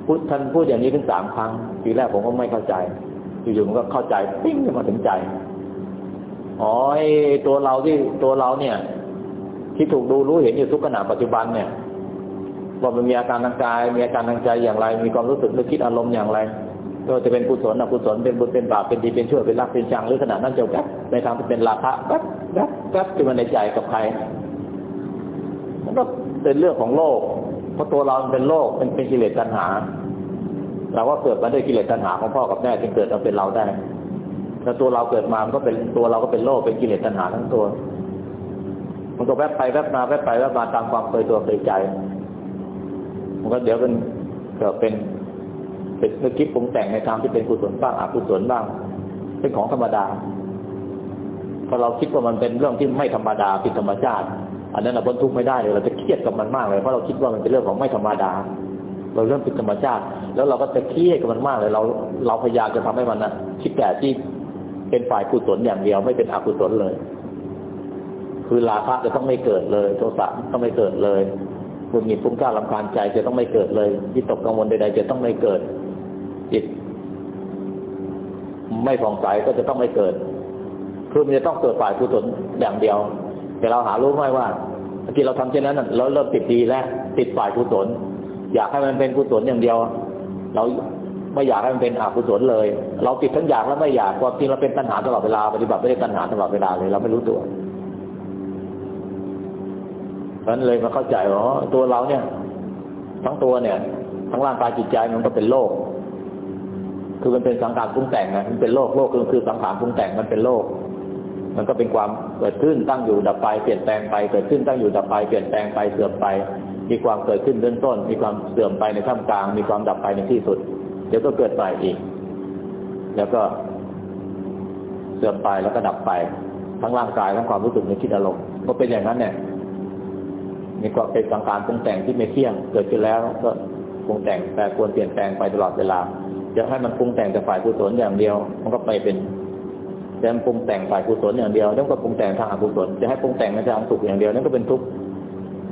Speaker 1: พุทธท่านพูดอย่างนี้ถึงสามครั้ง ทีแรกผมก็ไม่เข้าใจอยู่ๆมันก็เข้าใจปิ้งขึ้นมาถึงใจอ๋อไอ้ตัวเราที่ตัวเราเนี่ย ที่ถูกดูรู้เห็นอยู่ทุกขณะปัจจุบันเนี่ยว่ามันมีอาการทางกาย มีอาการทางใจอย่างไร มีความรู้สึกนึกคิดอารมณ์อย่างไรก็จะเป็นกุศลอกุศลเป็นบุญเป็นบาปเป็นดีเป็นชั่วเป็นรักเป็นชังหรือขนาดนั้นจะแวบในทางที่เป็นราคะแวบแวบแวบขึ้นมาในใจกับใคร มันก็เป็นเรื่องของโลก เพราะตัวเราเป็นโลกเป็นเป็นกิเลสตัณหา เราว่าเกิดมาด้วยกิเลสตัณหาของพ่อกับแม่จึงเกิดมาเป็นเราได้แล้วตัวเราเกิดมามันก็เป็นตัวเราก็เป็นโลกเป็นกิเลสตัณหาทั้งตัว มันก็แวบไปแวบมาแวบไปแวบมาตามความเคยตัวเคยใจมันก็เดี๋ยวเป็นเกิดเป็นเป็นนึกคิดปรุงแต่งในทางที่เป็นกุศลบ้างอกุศลบ้าง เป็นของธรรมดาพอเราคิดว่ามันเป็นเรื่องที่ไม่ธรรมดาผิดธรรมชาติ อันนั้นเราพ้นทุกข์ไม่ได้เลยเราจะเครียดกับมันมากเลยเพราะเราคิดว่ามันเป็นเรื่องของไม่ธรรมดา เราเริ่มผิดธรรมชาติ แล้วเราก็จะเครียดกับมันมากเลย เราเราพยายามจะทำให้มันนะคิดแต่ที่เป็นฝ่ายกุศลอย่างเดียวไม่เป็นอกุศลเลยคือราคะจะต้องไม่เกิดเลยโทสะต้องไม่เกิดเลยบุญหงิดฟุ้งซ่านลำคาญใจจะต้องไม่เกิดเลยวิตกกังวลใดๆจะต้องไม่เกิดจิตไม่ผ่องใสก็จะต้องไม่เกิด คือมันจะต้องเกิดฝ่ายกุศลอย่างเดียว แต่เราหารู้ไหมว่าที่เราทำเช่นนั้นเราเริ่มติดดีแล้วติดฝ่ายกุศลอยากให้มันเป็นกุศลอย่างเดียว เราไม่อยากให้มันเป็นอกุศลเลย เราติดทั้งอยากและไม่อยากความจริงเราเป็นตัณหาตลอดเวลาปฏิบัติไม่ได้ตัณหาตลอดเวลาเลย เราไม่รู้ตัวเพราะนั้นเลยมาเข้าใจว่าตัวเราเนี่ย ทั้งตัวเนี่ย ทั้งร่างกายจิตใจมันก็เป็นโลก คือมันเป็นสังขารปรุงแต่งนะมันเป็นโลกโลกคือคือสังขารปรุงแต่งมันเป็นโลก มันก็เป็นความเกิดขึ้นตั้งอยู่ดับไปเปลี่ยนแปลงไปเกิดขึ้นตั้งอยู่ดับไปเปลี่ยนแปลงไปเสื่อมไป มีความเกิดขึ้นเบื้องต้น มีความเสื่อมไปในท่ามกลาง มีความดับไปในที่สุด เดี๋ยวก็เกิดใหม่อีก แล้วก็เสื่อมไปแล้วก็ดับไป ทั้งร่างกายทั้งความรู้สึกในคิดอารมณ์ก็เป็นอย่างนั้นเนี่ยมีความเป็นสังขารปรุงแต่งที่ไม่เที่ยง เกิดขึ้นแล้วก็ปรุงแต่งแปรควรเปลี่ยนแปลงไปตลอดเวลาจะให้มันปรุงแต่งแต่ฝ่ายกุศลอย่างเดียว มันก็ไปเป็น จะปรุงแต่งฝ่ายกุศลอย่างเดียวนั่นก็ปรุงแต่งทางอกุศลจะให้ปรุงแต่งในทางสุขอย่างเดียวนั่นก็เป็นทุกข์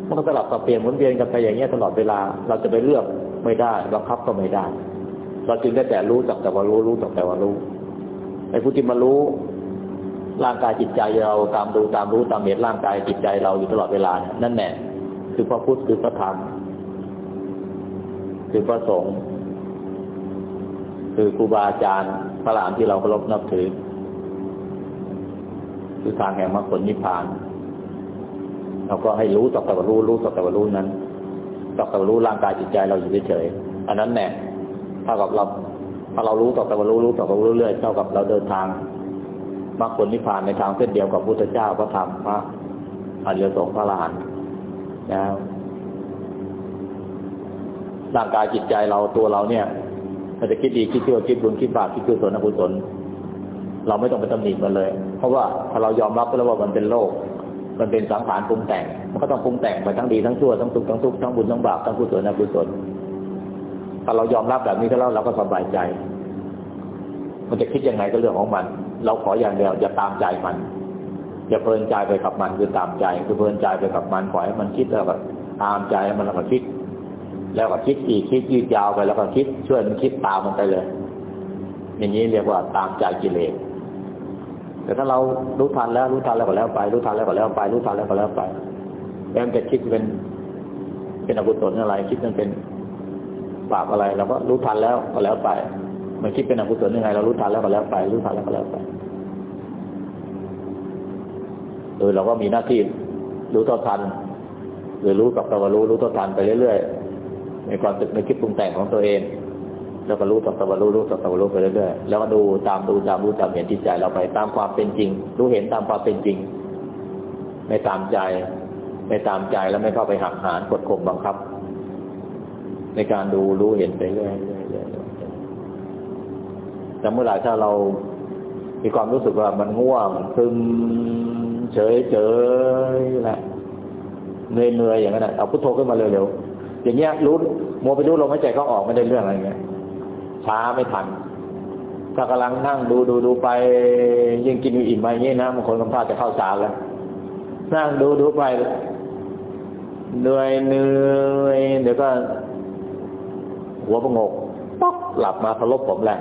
Speaker 1: มันก็สลับกับเปลี่ยนหมุนเวียนกันไปอย่างเงี้ยตลอดเวลาเราจะไปเลือกไม่ได้บังคับก็ไม่ได้ เราจึงได้แต่รู้จักแต่ว่ารู้รู้จักแต่ว่ารู้ไอ้ผู้ที่มารู้ร่างกายจิตใจเราตามดูตามรู้ตามเห็นร่างกายจิตใจเราอยู่ตลอดเวลาเนั่นแหละคือพระพุทธคือพระธรรมคือพระสงฆ์คือครูบาอาจารย์พระหลานที่เราเคารพนับถือ คือทางแห่งมรรคผลนิพพานเราก็ให้รู้ต่อแต่ว่ารู้รู้ต่อแต่ว่ารู้นั้นต่อแต่ว่ารู้ร่างกายจิตใจเราอยู่เฉยๆอันนั้นแน่เท่ากับเราถ้าเรารู้ต่อแต่ว่ารู้รู้ต่อแต่ว่ารู้เรื่อยเท่ากับเราเดินทางมรรคผลนิพพานในทางเส้นเดียวกับพุทธเจ้าพระธรรมพระอริยสงฆ์พระหลานนะร่างกายจิตใจเราตัวเราเนี่ยมันจะคิดดีคิดชั่วคิดบุญคิดบาปคิดกุศลอกุศล เราไม่ต้องไปตำหนิมันเลย เพราะว่าถ้าเรายอมรับแล้วว่ามันเป็นโลก มันเป็นสังขารปรุงแต่ง มันก็ต้องปรุงแต่งไปทั้งดีทั้งชั่วทั้งสุขทั้งทุกข์ทั้งบุญทั้งบาปทั้งกุศลอกุศลถ้าเรายอมรับแบบนี้แล้วเราก็สบายใจ มันจะคิดยังไงก็เรื่องของมัน เราขออย่างเดียวอย่าตามใจมันอย่าเพลินใจไปกับมันคือตามใจคือเพลินใจไปกับมันปล่อยให้มันคิดแล้วก็ตามใจมันแล้วก็คิด แล้วก็คิดอีกคิดยืดยาวไปแล้วก็คิดช่วยมันคิดตามมันไปเลย อย่างนี้เรียกว่าตามใจกิเลส แต่ถ้าเรารู้ทันแล้วรู้ทันแล้วก็แล้วไปรู้ทันแล้วก็แล้วไปรู้ทันแล้วก็แล้วไปแล้วมันจะคิดเป็น เป็นอกุศลอะไร คิดมันเป็นบาปอะไรเราก็รู้ทันแล้วก็แล้วไป มันคิดเป็นอกุศลยังไง เรารู้ทันแล้วก็แล้วไป รู้ทันแล้วก็แล้วไปโดยเราก็มีหน้าที่รู้ต่อทัน หรือรู้กับตัวรู้รู้ต่อทันไปเรื่อยๆในความตึกในคิดปรุงแต่งของตัวเอง แล้วก็รู้ต่อตะวันรู้รู้ต่อตะวันรู้ไปเรื่อยๆแล้วก็ดูตามดูตามรู้ตามเห็นที่ใจเราไปตามความเป็นจริง รู้เห็นตามความเป็นจริง ไม่ตามใจ ไม่ตามใจแล้วไม่เข้าไปหักหานกดข่มบังคับ ในการดูรู้เห็นไปเรื่อยๆแต่เมื่อไหร่ถ้าเรามีความรู้สึกว่ามันง่วงซึมเฉยเฉยแหละเหนื่อยๆอย่างนั้นเอาพุทโธขึ้นมาเร็วๆอย่างเงี้ยรู้มัวไปดูลมหายใจเขาออกไม่ได้เรื่องอะไรเงี้ย ช้าไม่ทันถ้ากำลังนั่งดูดูดูไปยิ่งกินอยู่อิ่มไปเงี้ยนะบางคนกำพร้าจะเข้าฌานแล้วนั่งดูดูไปเหนื่อยเหนื่อยเดี๋ยวก็ หัวประงกป๊อกหลับมาทะลบผมแหละ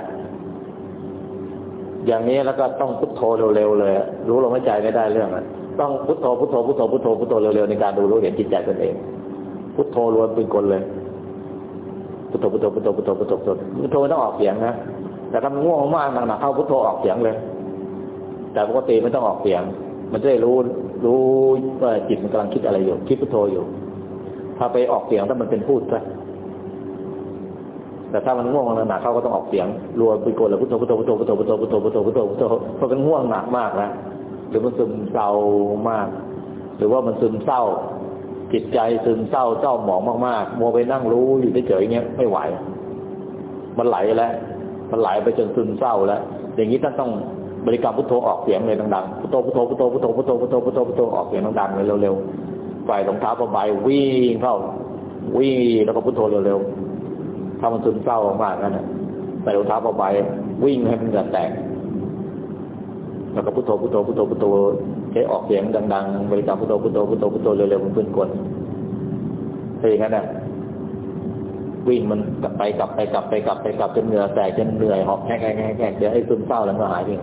Speaker 1: อย่างนี้แล้วก็ต้องพุทโธเร็วๆเลย รู้ลมหายใจไม่ได้เรื่องอะต้องพุทโธพุทโธพุทโธพุทโธพุทโธเร็วๆในการดูรู้เห็นจิตใจตนเอง พุทโธรวมเป็นกลเลย พุทโธพุทโธพุทโธพุทโธพุทโธพุทโธพุทโธไม่ต้องออกเสียงนะแต่ถ้ามันง่วงมากหนักๆเข้าพุทโธออกเสียงเลย แต่ปกติไม่ต้องออกเสียง มันจะได้รู้รู้ว่าจิตมันกำลังคิดอะไรอยู่ คิดพุทโธอยู่ ถ้าไปออกเสียงถ้ามันเป็นพูดซะแต่ถ้ามันง่วงหนักเข้าก็ต้องออกเสียงรัวมเป็นกลเลยพุทโธพุทโธพุทโธพุทโธพุทโธพุทโธพุทโธพุทโธพุทโธเพราะมันง่วงหนักมากนะหรือมันซึมเศร้ามาก หรือว่ามันซึมเศร้า จิตใจซึมเศร้าเศร้าหมองมากๆมัวไปนั่งรู้อยู่เฉยๆเงี้ยไม่ไหว มันไหลแล้วมันไหลไปจนซึมเศร้าแล้ว อย่างนี้ท่านต้องบริกรรมพุทโธออกเสียงเลยดังๆพุทโธพุทโธพุทโธพุทโธพุทโธพุทโธพุทโธพุทโธออกเสียงดังๆเลยเร็วๆปล่อยรองเท้าประบายวิ่งเข้าวิ่งแล้วก็พุทโธเร็วๆถ้ามันซึมเศร้ามากๆนั่นใส่รองเท้าประบายวิ่งให้มันเกิดแตกแล้วก็พุทโธพุทโธพุทโธพุทโธ ใช้ออกเสียงดังๆบริกรรมพุทโธพุทโธพุทโธพุทโธเร็วๆมันเป็นกลถ้าอย่างนั้นน่ะวิ่งมันกลับไปกลับไปกลับไปกลับไปกลับจนเหนื่อยแตกจนเหนื่อยหอบแห้งแห้งแห้งเดี๋ยวไอ้ซึมเศร้าแล้วก็หายเอง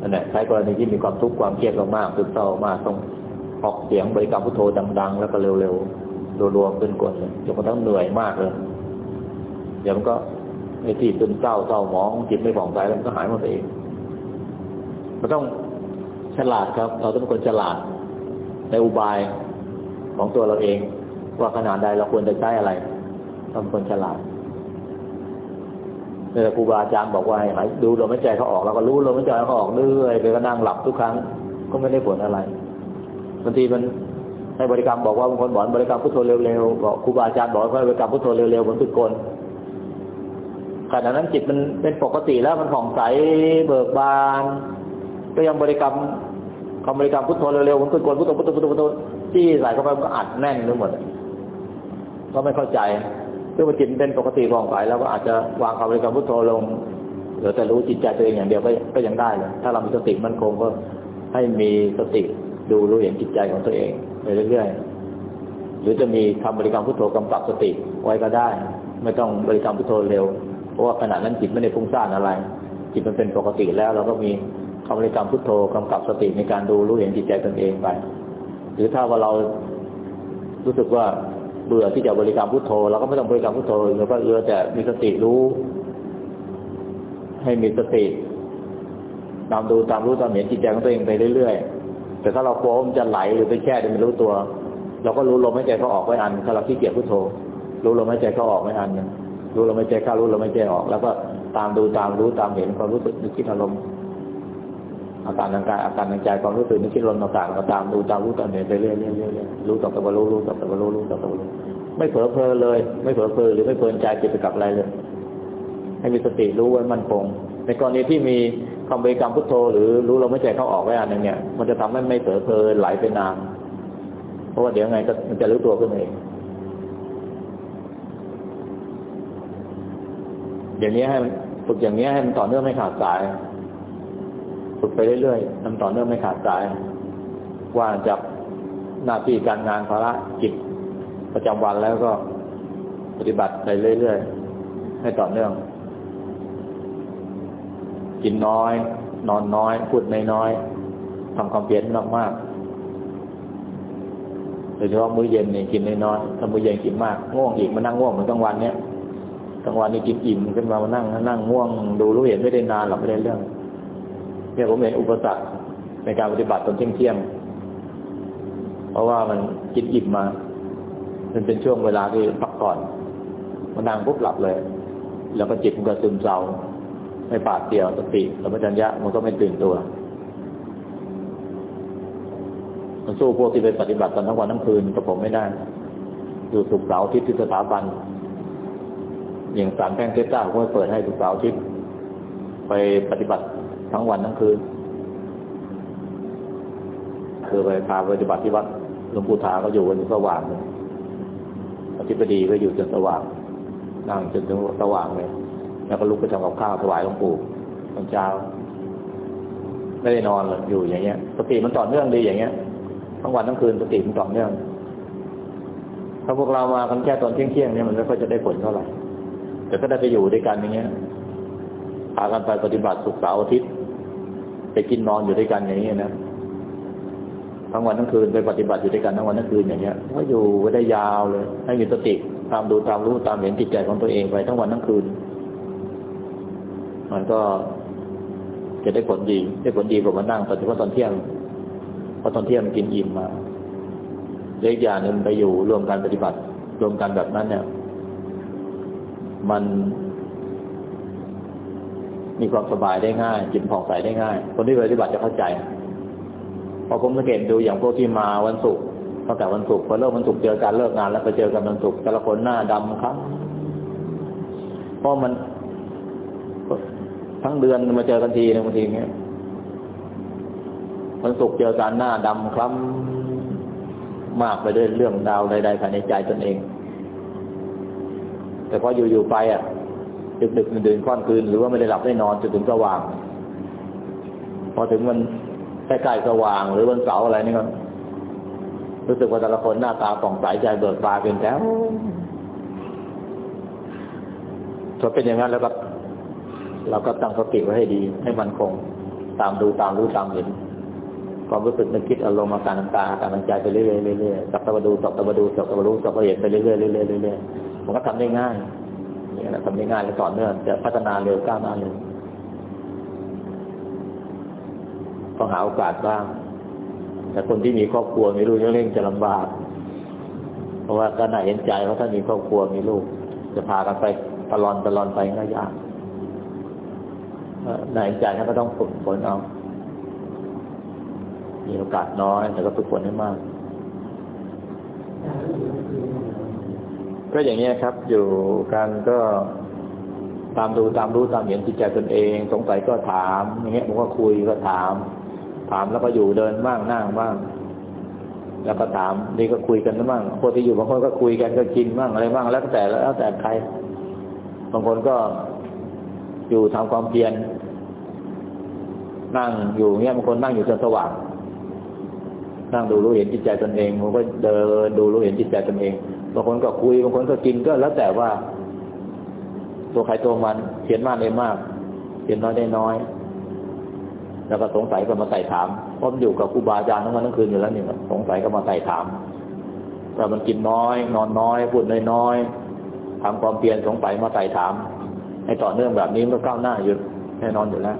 Speaker 1: นั่นแหละใช้กรณีที่มีความทุกข์ความเครียดมากซึมเศร้ามากต้องออกเสียงบริกรรมพุทโธดัง ๆ แล้วก็เร็วๆรัวๆเป็นกลเลยจนกระทั่งเหนื่อยมากเลยเดี๋ยวมันก็ไอ้ที่ซึมเศร้าเศร้าหมองจิตไม่ผ่องใสแล้วมันก็หายหมดเองมันต้อง ฉลาดครับ เราต้องเป็นคนฉลาดในอุบายของตัวเราเอง ว่าขนาดใดเราควรจะใช้อะไรต้องเป็นคนฉลาดเมื่อครูบาอาจารย์บอกว่าให้ดูลมหายใจเขาออกเราก็รู้ลมหายใจเขาออกเรื่อยไปก็นั่งหลับทุกครั้ง ก็ไม่ได้ผลอะไรบางทีมันในบริกรรมบอกว่าบางคนบอกบริกรรมพุทโธเร็วๆบอกครูบาอาจารย์บอกว่าบริกรรมพุทโธเร็วๆเหมือนตุกลขณะนั้นจิตมันเป็นปกติแล้วมันผ่องใสเบิกบาน ก็ยังบริกรรมคำบริกรรมพุทโธเร็วๆมันตุกลพุทโธพุทโธพุทโธพุทโธที่ใส่เข้าไปมันก็อัดแน่นทั้งหมดก็ไม่เข้าใจเมื่อจิตเป็นปกติผ่องใสแล้วก็อาจจะวางคำบริกรรมพุทโธลงเหลือแต่รู้จิตใจตัวเองอย่างเดียวก็ก็ยังได้เลยถ้าเรามีสติมั่นคงก็ให้มีสติดูรู้เห็นจิตใจของตัวเองไปเรื่อยๆหรือจะมีคำบริกรรมพุทโธกำกับสติไว้ก็ได้ ไม่ต้องบริกรรมพุทโธเร็ว เพราะว่าขณะนั้นจิตไม่ได้ฟุ้งซ่านอะไร จิตมันเป็นปกติแล้วเราก็มี คำบริกรรมพุทโธกำกับสติในการดูรู้เห็นจิตใจตนเองไป หรือถ้าว่าเรารู้สึกว่าเบื่อที่จะบริกรรมพุทโธเราก็ไม่ต้องบริกรรมพุทโธเราก็เออแต่มีสติรู้ ให้มีสติตามดูตามรู้ตามเห็นจิตใจของตัวเองไปเรื่อยๆแต่ถ้าเราโค้มจะไหลหรือไปแช่จะไม่รู้ตัว เราก็รู้ลมหายใจเขาออกไว้อันถ้าเราขี้เกียจพุทโธ รู้ลมหายใจเขาออกไว้อันนึงรู้ลมหายใจเข้ารู้ลมหายใจออก แล้วก็ตามดูตามรู้ตามเห็นความรู้สึกนึกคิดอารมณ์ อาการทางกายอาการทางใจความรู้สึกนึกคิดลมต่างๆก็ตามดูตามรู้ตามเห็นไปเรื่อยๆรู้ต่อไปรู้รู้ต่อไปรู้รู้ต่อไปรู้ไม่เผลอเพลเลย ไม่เผลอเพลหรือไม่เพลินใจจิตไปกับอะไรเลย ให้มีสติรู้ไว้มั่นคงในกรณีที่มีคำบริกรรมพุทโธ หรือรู้ลมหายใจเข้าออกไว้อันนึงเนี่ย มันจะทำให้ไม่เผลอเพลไหลไปนานเพราะว่าเดี๋ยวไงก็มันจะรู้ตัวขึ้นเองอย่างนี้ให้ฝึกอย่างนี้ให้มันต่อเนื่องไม่ขาดสาย ฝึกไปเรื่อยๆทำต่อเนื่องไม่ขาดสาย ว่าจากหน้าที่การงานภาระจิตประจำวันแล้วก็ปฏิบัติไปเรื่อยๆ ให้ต่อเนื่อง กินน้อย นอนน้อย พูดน้อยๆทำความเพียรมากๆโดยเฉพาะมื้อเย็นนี่กินน้อยๆถ้ามื้อเย็นกินมากง่วงอีกมานั่งง่วงเหมือนกลางวันเนี้ยกลางวันนี่กินอิ่มขึ้นมามานั่งนั่งง่วง ดูรู้เห็นไม่ได้นานหลับไม่ได้เรื่อง เนี่ยผมเห็นอุปสรรคในการปฏิบัติตอนเที่ยงเที่ยงเพราะว่ามันกินอิ่มมา มันเป็นช่วงเวลาที่พักผ่อนมานั่งปุ๊บหลับเลย แล้วก็จิตมันก็ซึมเศร้าไม่ปาดเดียวสติสัมปชัญญะมันก็ไม่ตื่นตัวมันสู้พวกที่ไปปฏิบัติกันทั้งวันทั้งคืนกับผมไม่ได้ อยู่สุกเสาร์อาทิตย์ที่สถาบัน อย่างสารแพ่งเทต้าผมก็เปิดให้สุกเสาร์อาทิตย์ไปปฏิบัติ ทั้งวันทั้งคืนคือไปพาปฏิบัติที่วัดหลวงปู่ทาก็อยู่กันสว่างเลยอธิบดีก็อยู่จนสว่าง นั่งจนถึงสว่างเลย แล้วก็ลุกไปทำกับข้าวถวายหลวงปู่ตอนเช้า ไม่ได้นอนเลยอยู่อย่างเงี้ยสติมันต่อเนื่องดีอย่างเงี้ย ทั้งวันทั้งคืนสติมันต่อเนื่อง ถ้าพวกเรามากันแค่ตอนเที่ยงเที่ยงเนี่ยมันไม่ค่อยจะได้ผลเท่าไหร่ แต่ก็ได้ไปอยู่ด้วยกันอย่างเงี้ยพากันไปปฏิบัติสุกร์เสาร์อาทิตย์ ไปกินนอนอยู่ด้วยกันอย่างเงี้นะทั้งวันทั้งคืนไปปฏิบัติอยู่ด้วยกันทั้งวันทั้งคืนอย่างเงี้ยก็อยู่ไว้ได้ยาวเลย ให้มีสติตามดูตามรู้ตามเห็นจิตใจของตัวเองไปทั้งวันทั้งคืน มันก็จะได้ผลดีได้ผลดีกว่ามานั่งตอนเฉพาะตอนเที่ยงเพราะตอนเที่ยงกินอิ่มมาเล็กอย่างหนึ่งไปอยู่รวมกันปฏิบัติรวมกันแบบนั้นเนี่ย มัน มีความสบายได้ง่าย จิตผ่องใสได้ง่าย คนที่ปฏิบัติจะเข้าใจ พอผมสังเกตดูอย่างพวกที่มาวันศุกร์ตั้งแต่วันศุกร์พอเลิกวันศุกร์เจอการเลิกงานแล้วไปเจอกันวันศุกร์แต่ละคนหน้าดำครับเพราะมันทั้งเดือนมาเจอกันทีนึงบางทีเงี้ยวันศุกร์เจอกันหน้าดำคล้ำมากไปด้วยเรื่องดาวใดๆภายในใจตนเอง แต่พออยู่ๆไปอะ ดึกดึกดื่นๆค่อนคืน หรือว่าไม่ได้หลับได้นอนจนถึงสว่าง พอถึงมันใกล้ๆสว่าง หรือวันเสาร์อะไรนี่ก็รู้สึกว่าแต่ละคนหน้าตาส่องใสใจเบิกบานเป็นแถวถ้าเป็นอย่างนั้นแล้วก็เราก็ตั้งสติไว้ให้ดี ให้มันคง ตามดูตามรู้ตามเห็นความรู้สึกนึกคิดอารมณ์อาการต่างๆอาการทางใจไปเรื่อยๆเรื่อยๆสับตะวันดูสับตะวันดูสับตะวันรู้สับตะวันเห็นไปเรื่อยๆเรื่อยๆเรื่อยๆมันก็ทำได้ง่าย นี่แหละทำได้ง่ายและต่อเนื่องจะพัฒนาเร็วก้าวหน้าเร็วต้องหาโอกาสบ้าง แต่คนที่มีครอบครัวมีลูกเร่งจะลำบาก เพราะว่าก็น่าเห็นใจเพราะถ้ามีครอบครัวมีลูก จะพากันไปตลอนตลอนไปก็ยากน่าเห็นใจท่านก็ต้องฝึกฝนเอา มีโอกาสน้อย แต่ก็ฝึกฝนให้มาก ก็อย่างนี้ครับ อยู่กันก็ตามดูตามรู้ตามเห็นจิตใจตนเอง สงสัยก็ถาม อย่างเงี้ยผมก็คุยก็ถาม ถามแล้วก็อยู่เดินบ้างนั่งบ้างแล้วก็ถามนี่ก็คุยกันบ้างคนที่อยู่บางคนก็คุยกันก็กินบ้างอะไรบ้างแล้วแต่แล้วแต่ใคร บางคนก็อยู่ทำความเพียรนั่งอยู่เงี้ยบางคนนั่งอยู่จนสว่างนั่งดูรู้เห็นจิตใจตนเองบางคนก็เดินดูรู้เห็นจิตใจตนเอง บางคนก็คุยบางคนก็กินก็แล้วแต่ว่า ตัวใครตัวมันเขียนมากได้มากเขียนน้อยได้น้อย แล้วก็สงสัยก็มาใส่ถามเพราะมันอยู่กับครูบาอาจารย์ทั้งวันทั้งคืนอยู่แล้วนี่สงสัยก็มาใส่ถามแต่มันกินน้อย นอนน้อยพูดน้อยน้อยทำความเพียรสงสัยมาใส่ถาม ให้ต่อเนื่องแบบนี้มันก็ก้าวหน้าอยู่แน่นอนอยู่แล้ว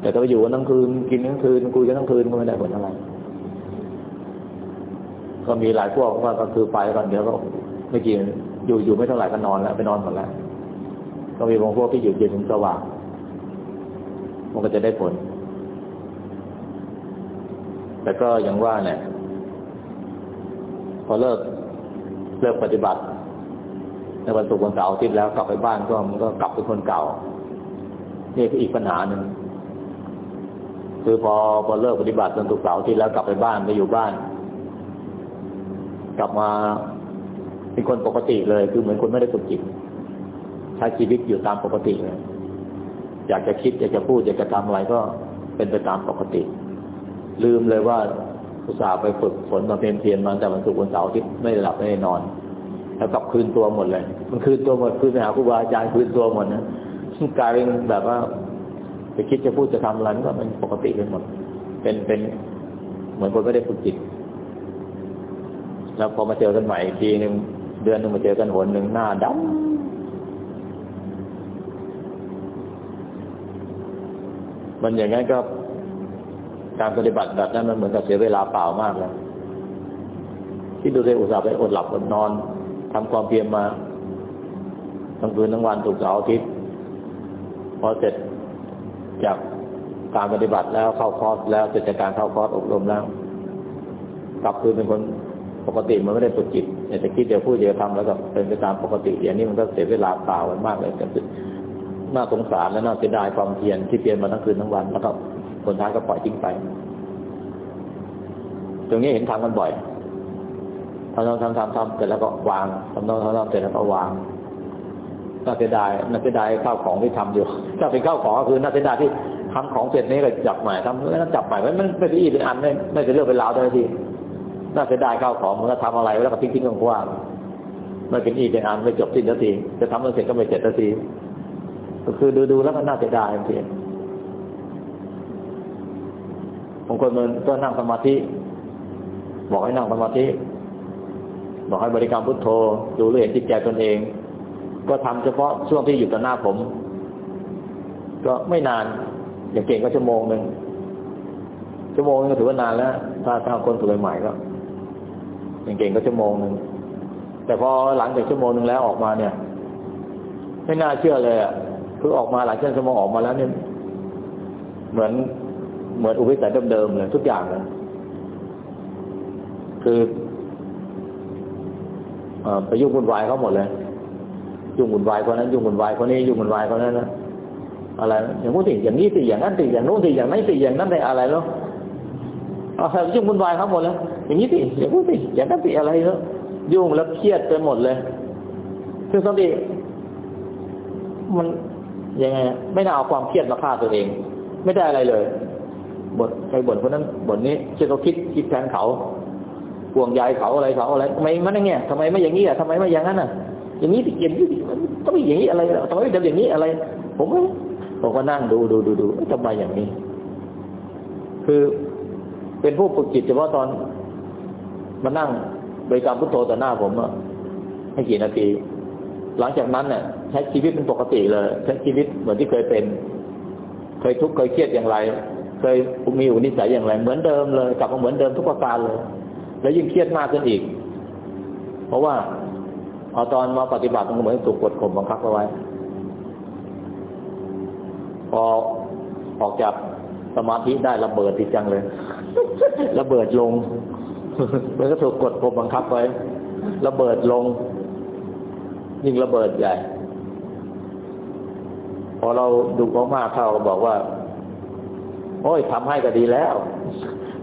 Speaker 1: แต่ถ้าอยู่กันทั้งคืนกินทั้งคืนคุยกันทั้งคืนก็ไม่ได้ผลอะไร ก็มีหลายพวกว่าก็คือไปกันเดี๋ยวก็ไม่กี่อยู่อยู่ไม่เท่าไหร่ก็นอนแล้วไปนอนหมดแล้วก็มีบางพวกที่อยู่เย็นถึงสว่างมันก็จะได้ผล แต่ก็ยังว่าเนี่ยพอเลิกเลิกปฏิบัติ ในวันศุกร์วันเสาร์อาทิตย์แล้วกลับไปบ้านก็มันก็กลับเป็นคนเก่านี่คืออีกปัญหาหนึ่งคือพอพอเลิกปฏิบัติวันศุกร์เสาร์อาทิตย์แล้วกลับไปบ้านไปอยู่บ้าน กลับมาเป็นคนปกติเลย คือเหมือนคนไม่ได้ฝึกจิตใช้ชีวิตอยู่ตามปกติเลยอยากจะคิดอยากจะพูดอยากจะทำอะไรก็เป็นไปตามปกติ ลืมเลยว่าอุตส่าห์ไปฝึกฝนมาเพียนเพียนมาแต่วันศุกร์วันเสาร์ที่ไม่ได้หลับไม่ได้นอน แล้วกลับคืนตัวหมดเลย มันคืนตัวหมดคืนไปหาครูบาอาจารย์คืนตัวหมดนะกลายเป็นแบบว่าจะคิดจะพูดจะทำอะไรก็เป็นปกติไปหมด เป็นเป็นเหมือนคนไม่ได้ฝึกจิต แล้วพอมาเจอกันใหม่อีกทีหนึ่งเดือนหนึ่งมาเจอกันหนหนึ่งหน้าดำมันอย่างนั้นก็การปฏิบัติแบบนั้นมันเหมือนกับเสียเวลาเปล่ามากเลยที่ดูเลยอุตส่าห์ไปอดหลับอดนอนทำความเพียรมาทั้งคืนทั้งวันถูกเสาร์อาทิตย์พอเสร็จจากการปฏิบัติแล้วเข้าคอร์สแล้วเสร็จจากการเข้าคอร์สอบรมแล้ว กลับคืนเป็นคน ปกติมันไม่ได้ฝึกจิตอยากจะคิดเดี๋ยวพูดเดี๋ยวทำแล้วก็เป็นไปตามปกติอย่างนี้มันก็เสียเวลาเปล่ามันมากเลยแต่น่าสงสารและน่าเสียดายความเพียรที่เพียรมาทั้งคืนทั้งวันแล้วก็คนท้ายก็ปล่อยทิ้งไป ตรงนี้เห็นทำกันบ่อยทำทำทำทำทำเสร็จแล้วก็วางทำทำทำทำเสร็จแล้วก็วางน่าเสียดายน่าเสียดายข้าวของที่ทำอยู่ ถ้าเป็นข้าวของก็คือน่าเสียดายที่ทำของเสร็จนี้ก็จับใหม่ทำแล้วจับใหม่ไม่ไม่ไม่เป็นอีเป็นอันไม่ไม่เป็นเรื่องเป็นราวได้ที น่าเสียดายข้าวของมันก็ทำอะไรแล้วก็ทิ้งทิ้งกว้างไม่เป็นอีเป็นอันไม่จบสิ้นสักทีจะทำเสร็จก็ไม่เสร็จสักทีก็คือดูดูแล้วก็น่าเสียดายเพียงบางคนมันก็นั่งสมาธิ บอกให้นั่งสมาธิ บอกให้บริกรรมพุทโธ ดูเรู้เห็นจิตใจตนเอง ก็ทำเฉพาะช่วงที่อยู่ต่อหน้าผม ก็ไม่นานอย่างเก่งก็ชั่วโมงหนึ่งชั่วโมงนึงก็ถือว่านานแล้ว ถ้าถ้าคนฝึกใหม่ก็ อย่างเก่งก็ชั่วโมงหนึ่งแต่พอหลังจากชั่วโมงหนึ่งแล้วออกมาเนี่ย ไม่น่าเชื่อเลยอะคือออกมาหลังจากชั่วโมงออกมาแล้วเนี่ยเหมือนเหมือนอุปสรรคเดิมๆเลยทุกอย่างเลยคือไปยุ่งวุ่นวายเขาหมดเลย ยุ่งวุ่นวายคนนั้น ยุ่งวุ่นวายคนนี้ยุ่งวุ่นวายคนนั้นนะอะไรอย่างนู้นสิอย่างนี้สิอย่างนั้นสิอย่างนู้นสิอย่างนั้นสิอย่างนั้นได้อะไรแล้วอะไรยุ่งวุ่นวายเขาหมดแล้ว อย่างนี้สิอย่างนู้นสิอย่างนั้นสิอะไรแล้วยุ่งแล้วเครียดไปหมดเลยซึ่งสังเกตมันยังไงไม่น่าเอาความเครียดมาฆ่าตัวเอง ไม่ได้อะไรเลยบ่นใครบ่นคนนั้นบ่นนี้เชื่อเขาคิดคิดแทนเขาห่วงใยเขาอะไรเขาอะไรทำไมมันอย่างเงี้ยทำไมไม่อย่างนี้อะทำไมไม่อย่างนั้นอะ อย่างนี้ติอย่างนี้ต้องมีอย่างนี้อะไรทำไมทำอย่างนี้อะไร ผมผมก็นั่งดูดูดูดูทำไมอย่างนี้ คือเป็นผู้ฝึกจิตเฉพาะตอน มานั่งบริกรรมพุทโธต่อหน้าผมอะให้กี่นาที หลังจากนั้นเนี่ยใช้ชีวิตเป็นปกติเลยใช้ชีวิตเหมือนที่เคยเป็น เคยทุกข์เคยเครียดอย่างไร เคยมีอุนิสัยอย่างไร เหมือนเดิมเลยกลับมาเหมือนเดิมทุกประการเลย แล้วยิ่งเครียดมากขึ้นอีก เพราะว่าเอาตอนมาปฏิบัติมันเหมือนถูกกดข่มบังคับเอาไว้ พอออกจากสมาธิได้ระเบิดติดจังเลย ระเบิดลง มันก็ถูกกดข่มบังคับไว้ ระเบิดลง ยิ่งระเบิดใหญ่ พอเราดูมากๆเข้าก็บอกว่า โอ้ยทำให้ก็ดีแล้ว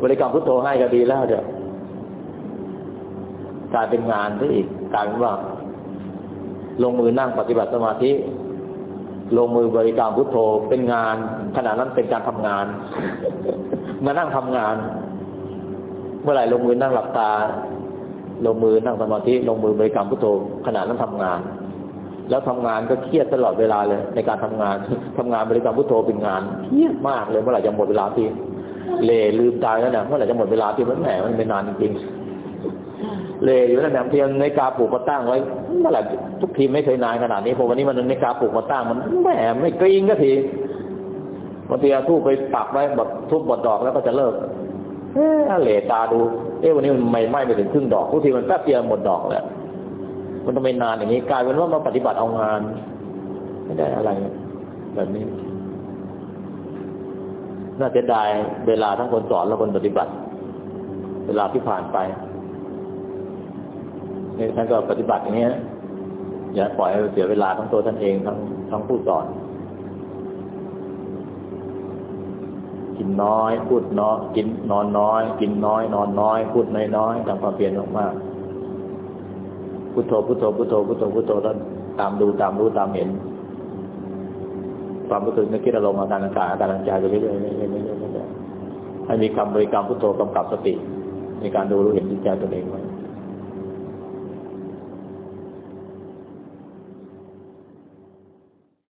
Speaker 1: บริกรรมพุทโธให้ก็ดีแล้วเดี๋ยวกลายเป็นงานที่อีกกลายเป็นว่า ลงมือนั่งปฏิบัติสมาธิ ลงมือบริกรรมพุทโธเป็นงานขณะนั้นเป็นการทำงาน มานั่งทำงาน เมื่อไหร่ลงมือนั่งหลับตา ลงมือนั่งสมาธิลงมือบริกรรมพุทโธขณะนั้นทำงาน แล้วทำงานก็เครียดตลอดเวลาเลย ในการทำงานทำงานบริกรรมพุทโธเป็นงานเครียดมากเลยเมื่อไหร่จะหมดเวลาทีเลลืมตายแล้วนะเมื่อไหร่จะหมดเวลาทีมันแหมมันไม่นานจริงเลอยู่นั่นแหละเพียงในกาปลูกมาตั้งไว้เมื่อไหร่ทุกทีไม่เคยนานขนาดนี้พอวันนี้มันในกาปลูกมาตั้งมันแหมไม่กริ้งก็ทีบางทีเอาทูบไปปักไว้บดทุบบดดอกแล้วก็จะเลิก เออเหลตาดูเอ๊ะวันนี้มันไม่ไหม้ไปถึงครึ่งดอกทุกทีมันแป๊บเดียวหมดดอกแล้วมันต้องไปนานอย่างนี้กลายเป็นว่ามาปฏิบัติเอางาน ไม่ได้อะไร แบบนี้ น่าจะได้เวลาทั้งคนสอนและคนปฏิบัติ เวลาที่ผ่านไปนี่ท่านก็ปฏิบัติอย่างนี้อย่าปล่อยให้เสียเวลาทั้งตัวท่านเองทั้งทั้งผู้สอน กินน้อย พูดน้อยกินนอนน้อย กินน้อย นอนน้อย พูดน้อยน้อยทำความเปลี่ยนมากๆพุทโธพุทโธพุทโธพุทโธพุทโธท่านตามดูตามรู้ตามเห็น ความรู้สึกนึกคิดอารมณ์อาการต่างๆอาการใจไปเรื่อยๆเรื่อยๆให้มีคำบริกรรมพุทโธกำกับสติ ในการดูรู้เห็นจิตใจตัวเองไว้